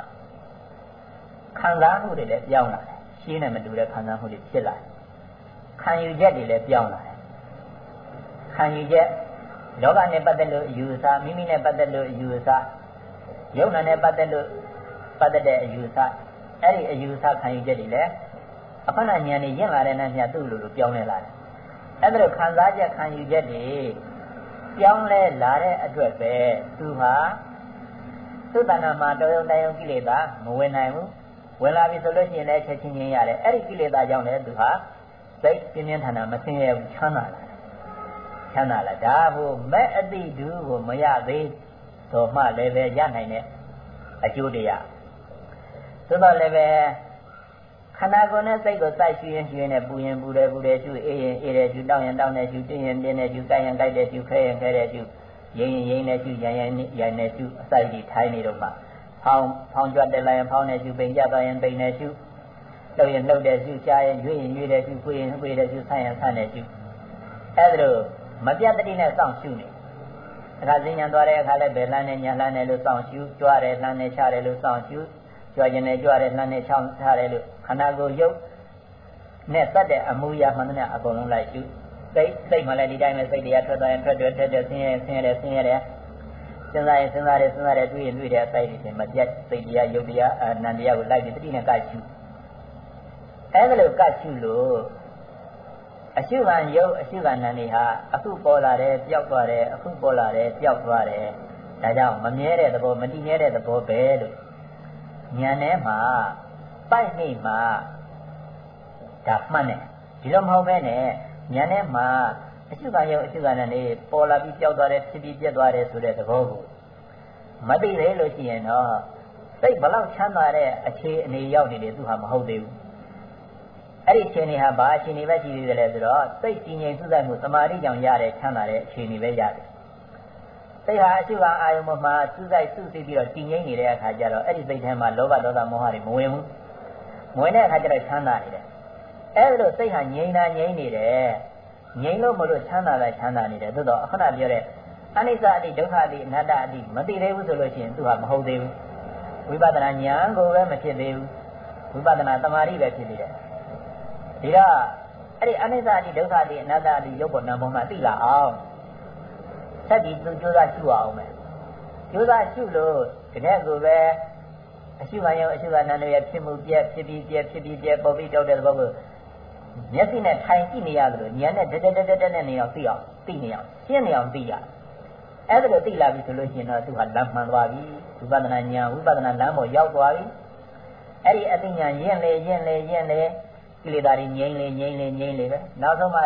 ခံစားမှုတွေလည်းပြောင်းလာတယ် ရှင်းနဲ့မတူတဲ့ခံစားမှုတွေဖြစ်လာတယ်ခံယူချက်တွေလည်းပြောင်းလာတယ်ခံယူချက်လောကနဲ့ပတ်သက်လို့အယူအဆမိမိနဲ့ပတ်သက်လို့အယူအဆယုံနာနဲ့ပတ်သက်လို့ပတ်သက်တဲ့အယူအဆအဲ့ဒီအယူအဆခံယူချက်တွေလည်းအခဏဉာဏ်နဲ့ရင့်လာတဲ့နဲ့မျှသူ့လိုလိုပြောင်းလဲလာတယ်အဲ့ဒါလိုခံစားချက်ခံယူချက်တွေပြောင်းလဲလာတဲ့အတွက်ပဲသူဟာသုတ္တနာမှာတော်ရုံတန်ရုံကိလေသာမဝင်နိုင်ဘူး ဝင်လာပြီဆိုလို့ရှိရင်လည်းချက်ချင်းချင်းရတယ်အဲ့ဒီကိလေသာကြောင့်လည်းသူဟာစိတ်ပြင်းပြင်းထန်ထန်မဆင်းရဲဘူးချမ်းသာလာချမ်းသာလာဒါဘုမဲ့အတိတူကိုမရသေးတော့မှလည်းပဲရနိုင်တဲ့အကျိုးတရားသို့တော့လည်းပဲခန္ဓာကိုယ်နဲ့စိတ်ကိုစိုက်ရှူရင်ရှူရင်နဲ့ပူရင်ပူတယ်ပူတယ်ရှူအေးရင်အေးတယ်ရှူတောင်းရင်တောင်းတယ်ရှူတင်းရင်တင်းတယ်ရှူကြိုက်ရင်ကြိုက်တယ်ရှူခဲရင်ခဲတယ်ရှူရင်းရင်ရင်းနဲ့ရှူရန်ရန်ရန်နဲ့ရှူအစိုက်ဒီထိုင်းနေတော့မှ ဖောင်းဖောင်းကြွတက်လိုက်ရင်ဖောင်းနေရှူပိန်ကြသွားရင်ပိန်နေရှူလှုပ်ရင်လှုပ်တယ်ရှူရှားရင်ရွေ့ရင်ရွေ့တယ်ရှူခွေးရင်ခွေးတယ်ရှူဆန့်ရင်ဆန့်တယ်ရှူအဲ့ဒါလိုမပြတ်တတိနဲ့စောင့်ရှူနေအခါစဉ္ညာသွားတဲ့အခါလည်းဘယ်လမ်းနဲ့ညာလမ်းနဲ့လို့စောင့်ရှူကြွားတယ်လမ်းနဲ့ချတယ်လို့စောင့်ရှူကြွားခြင်းနဲ့ကြွားတယ်လမ်းနဲ့ချောင်းချတယ်လို့ခန္ဓာကိုယ်ရုပ်နဲ့တတ်တဲ့အမှုရာမှန်တဲ့အကုန်လုံးလိုက်ရှုစိတ်စိတ်မှလည်းဒီတိုင်းပဲစိတ်တရားထွက်သွားရင်ထွက်ထွက်ထွက်ထွက်ဆင်းရဲဆင်းရဲဆင်းရဲတယ် စဉ်းစားရင်စဉ်းစားတယ်စဉ်းစားတယ်တွေ့ရင်တွေ့တယ်အစိုက်တွေမပြတ်စိတ်တရားရုပ်တရားအနန္တရားကိုလိုက်ပြီးတတိနဲ့ကရှုအဲဒါလိုကရှုလို့အရှုခံယုတ်အရှုခံနံတွေဟာအခုပေါ်လာတယ်ပျောက်သွားတယ်အခုပေါ်လာတယ်ပျောက်သွားတယ်ဒါကြောင့်မမြဲတဲ့သဘောမတည်မြဲတဲ့သဘောပဲလို့ဉာဏ်ထဲမှာပိုက်နေမှာဒါမှတ်တယ်ဒီလိုမဟုတ်ပဲနဲ့ဉာဏ်ထဲမှာ အရှုခံရုပ်အရှုခံနံတွေပေါ်လာပြီးပျောက်သွားတယ်ဖြစ်ပြီးပြတ်သွားတယ်ဆိုတဲ့သဘောကိုမသိသေးလို့ရှိရင်တော့စိတ်ဘလောက်ချမ်းသာတဲ့အခြေအနေရောက်နေတယ်သူဟာမဟုတ်သေးဘူးအဲ့ဒီအခြေအနေဟာဘာအခြေအနေပဲရှိသေးတယ်လဲဆိုတော့စိတ်တည်ငြိမ်သုသက်မှုသမာဓိကြောင့်ရတဲ့ချမ်းသာတဲ့အခြေအနေပဲရတယ်စိတ်ဟာအရှုခံအာယုံမှာစူးစိုက်စုသိပြီးတော့တည်ငြိမ်နေတဲ့အခါကျတော့အဲ့ဒီစိတ်ထဲမှာလောဘဒေါသမောဟတွေမဝင်ဘူးမဝင်တဲ့အခါကျတော့ချမ်းသာနေတယ်အဲ့ဒါလို့စိတ်ဟာငြိမ်တာငြိမ်နေတယ် ငြိမ်လို့မလို့ချမ်းသာတာချမ်းသာနေတယ်သို့တော့အခုနပြောတဲ့အနိစ္စအတိဒုက္ခအတိအနတ္တအတိမသိသေးဘူးဆိုလို့ရှိရင်သူဟာမဟုတ်သေးဘူးဝိပဿနာဉာဏ်ကိုပဲမဖြစ်သေးဘူးဝိပဿနာသမာဓိပဲဖြစ်နေတယ်ဒီတော့အဲ့ဒီအနိစ္စအတိဒုက္ခအတိအနတ္တအတိရုပ်ပေါ်နာမ်ပေါ်မှာသိလာအောင်ဆက်ပြီးသူကြိုးစားရှုအောင်မယ်ကြိုးစားရှုလို့တကယ်ကိုပဲအရှုခံရောအရှုခံနန္ဒရဲ့ဖြစ်မှုပြက်ဖြစ်ပြီးပြက်ဖြစ်ပြီးပြက်ပေါ်ပြီးတောက်တဲ့ဘုကို မျက်စိနဲ့ထိုင်ကြည့်နေရတယ်လို့ဉာဏ်နဲ့တက်တက်တက်တက်နဲ့နေအောင်သိအောင်သိနေအောင်ရှင်းနေအောင်သိရအဲ့ဒါကိုသိလာပြီဆိုလို့ရှိရင်တော့သူကလမ်းမှန်သွားပြီဝိပဿနာဉာဏ်ဝိပဿနာလမ်းပေါ်ရောက်သွားပြီအဲ့ဒီအသိဉာဏ်ရင့်လေရင့်လေရင့်လေကိလေသာတွေငြိမ့်လေငြိမ့်လေငြိမ့်လေပဲနောက်ဆုံးမှ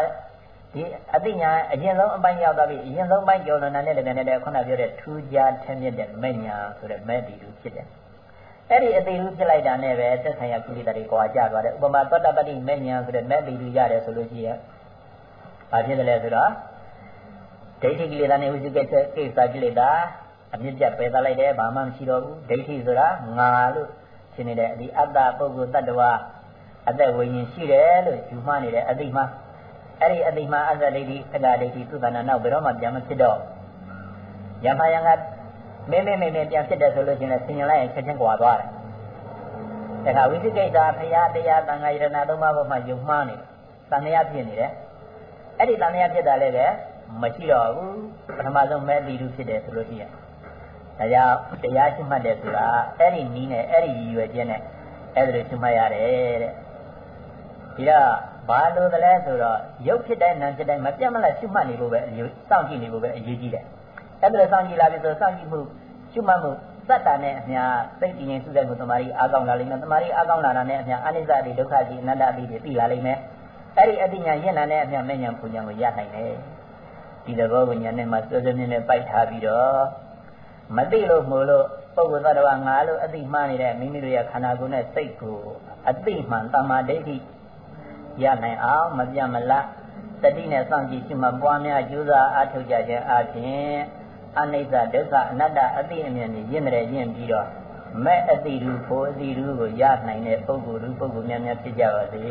ဒီအသိဉာဏ်အရင်ဆုံးအပိုင်းရောက်သွားပြီအရင်ဆုံးပိုင်းကျော်လွန်တဲ့တကယ်နဲ့ခုနပြောတဲ့ထူးခြားထက်မြက်တဲ့မဲ့ညာဆိုတဲ့မဲ့တီလူဖြစ်တယ် အဲ့ဒီအသေးလူဖြစ်လိုက်တာနဲ့ပဲသက်ဆိုင်ရာကိလေသာတွေကွာကြသွားတယ်ဥပမာသောတပတိမဲ့ညာဆိုတဲ့မဲ့တီလူရတယ်ဆိုလို့ရှိရင်ဘာဖြစ်တယ်လဲဆိုတော့ဒိဋ္ဌိကိလေသာနဲ့ဝိသုကိစ္စကိစ္စကိလေသာအမြင့်ပြတ်ပယ်သလိုက်တယ်ဘာမှမရှိတော့ဘူးဒိဋ္ဌိဆိုတာငါလို့ရှင်းနေတယ်ဒီအတ္တပုဂ္ဂိုလ်တ attva အသက်ဝိညာဉ်ရှိတယ်လို့ယူမှနေတယ်အတိမှအဲ့ဒီအတိမှအတ္တဒိဋ္ဌိအတ္တဒိဋ္ဌိသုသနာနောက်ဘယ်တော့မှပြန်မဖြစ်တော့ယမယံက မင်းမင်းမင်းပြန်ဖြစ်တယ်ဆိုလို့ရှိရင်ဆင်ញလိုက်ရင်ချက်ချင်းကွာသွားတယ်ဒါကဝိသိကိစ္စဖရာတရားတန်ခါယရဏသုံးပါးပေါ်မှာယုံမှားနေတယ်တန်တရားဖြစ်နေတယ်အဲ့ဒီတန်တရားဖြစ်တာလည်းပဲမရှိတော့ဘူးပထမဆုံးမဲ့တိတုဖြစ်တယ်ဆိုလို့ရှိရင်ဒါကြောင့်တရားရှိမှတ်တယ်ဆိုတာအဲ့ဒီနီးနဲ့အဲ့ဒီရည်ရွယ်ချက်နဲ့အဲ့ဒါလိုရှိမှတ်ရတယ်တဲ့ဒီတော့ဘာလို့လဲဆိုတော့ရုပ်ဖြစ်တဲ့နာမ်ဖြစ်တဲ့မပြတ်မလတ်ရှိမှတ်နေဖို့ပဲအရေးစောင့်ကြည့်နေဖို့ပဲအရေးကြီးတယ် အဲ့ဒါစောင့်ကြည့်လာပြီဆိုစောင့်ကြည့်မှုရှိမှတ်မှုစက်တာနဲ့အများစိတ်တည်ငြိမ်စုတဲ့မှုတမာရီအားကောင်းလာလိမ့်မယ်တမာရီအားကောင်းလာတာနဲ့အများအနိစ္စတိဒုက္ခတိအနတ္တတိတွေသိလာလိမ့်မယ်အဲ့ဒီအတိညာရင့်လာတဲ့အများမဉ္ဇဉ်ပူဉ္ဇဉ်ကိုရနိုင်တယ်ဒီသဘောကိုဉာဏ်နဲ့မှစွဲစွဲမြဲမြဲပိုက်ထားပြီးတော့မသိလို့မို့လို့ပုဂ္ဂိုလ်သတ္တဝါငါလို့အသိမှန်းနေတဲ့မိမိတို့ရဲ့ခန္ဓာကိုယ်နဲ့စိတ်ကိုအသိမှန်တမာဒိဋ္ဌိရနိုင်အောင်မပြတ်မလတ်တတိနဲ့စောင့်ကြည့်ရှိမှပွားများကြိုးစားအားထုတ်ကြခြင်းအပြင် အနိစ္စဒုက္ခအနတ္တအသိအမြင်ကြီးရင့်တယ်ရင့်ပြီးတော့မဲ့အတိရူဖို့အတိရူကိုရနိုင်တဲ့ပုဂ္ဂိုလ်လူပုဂ္ဂိုလ်များများဖြစ်ကြပါစေ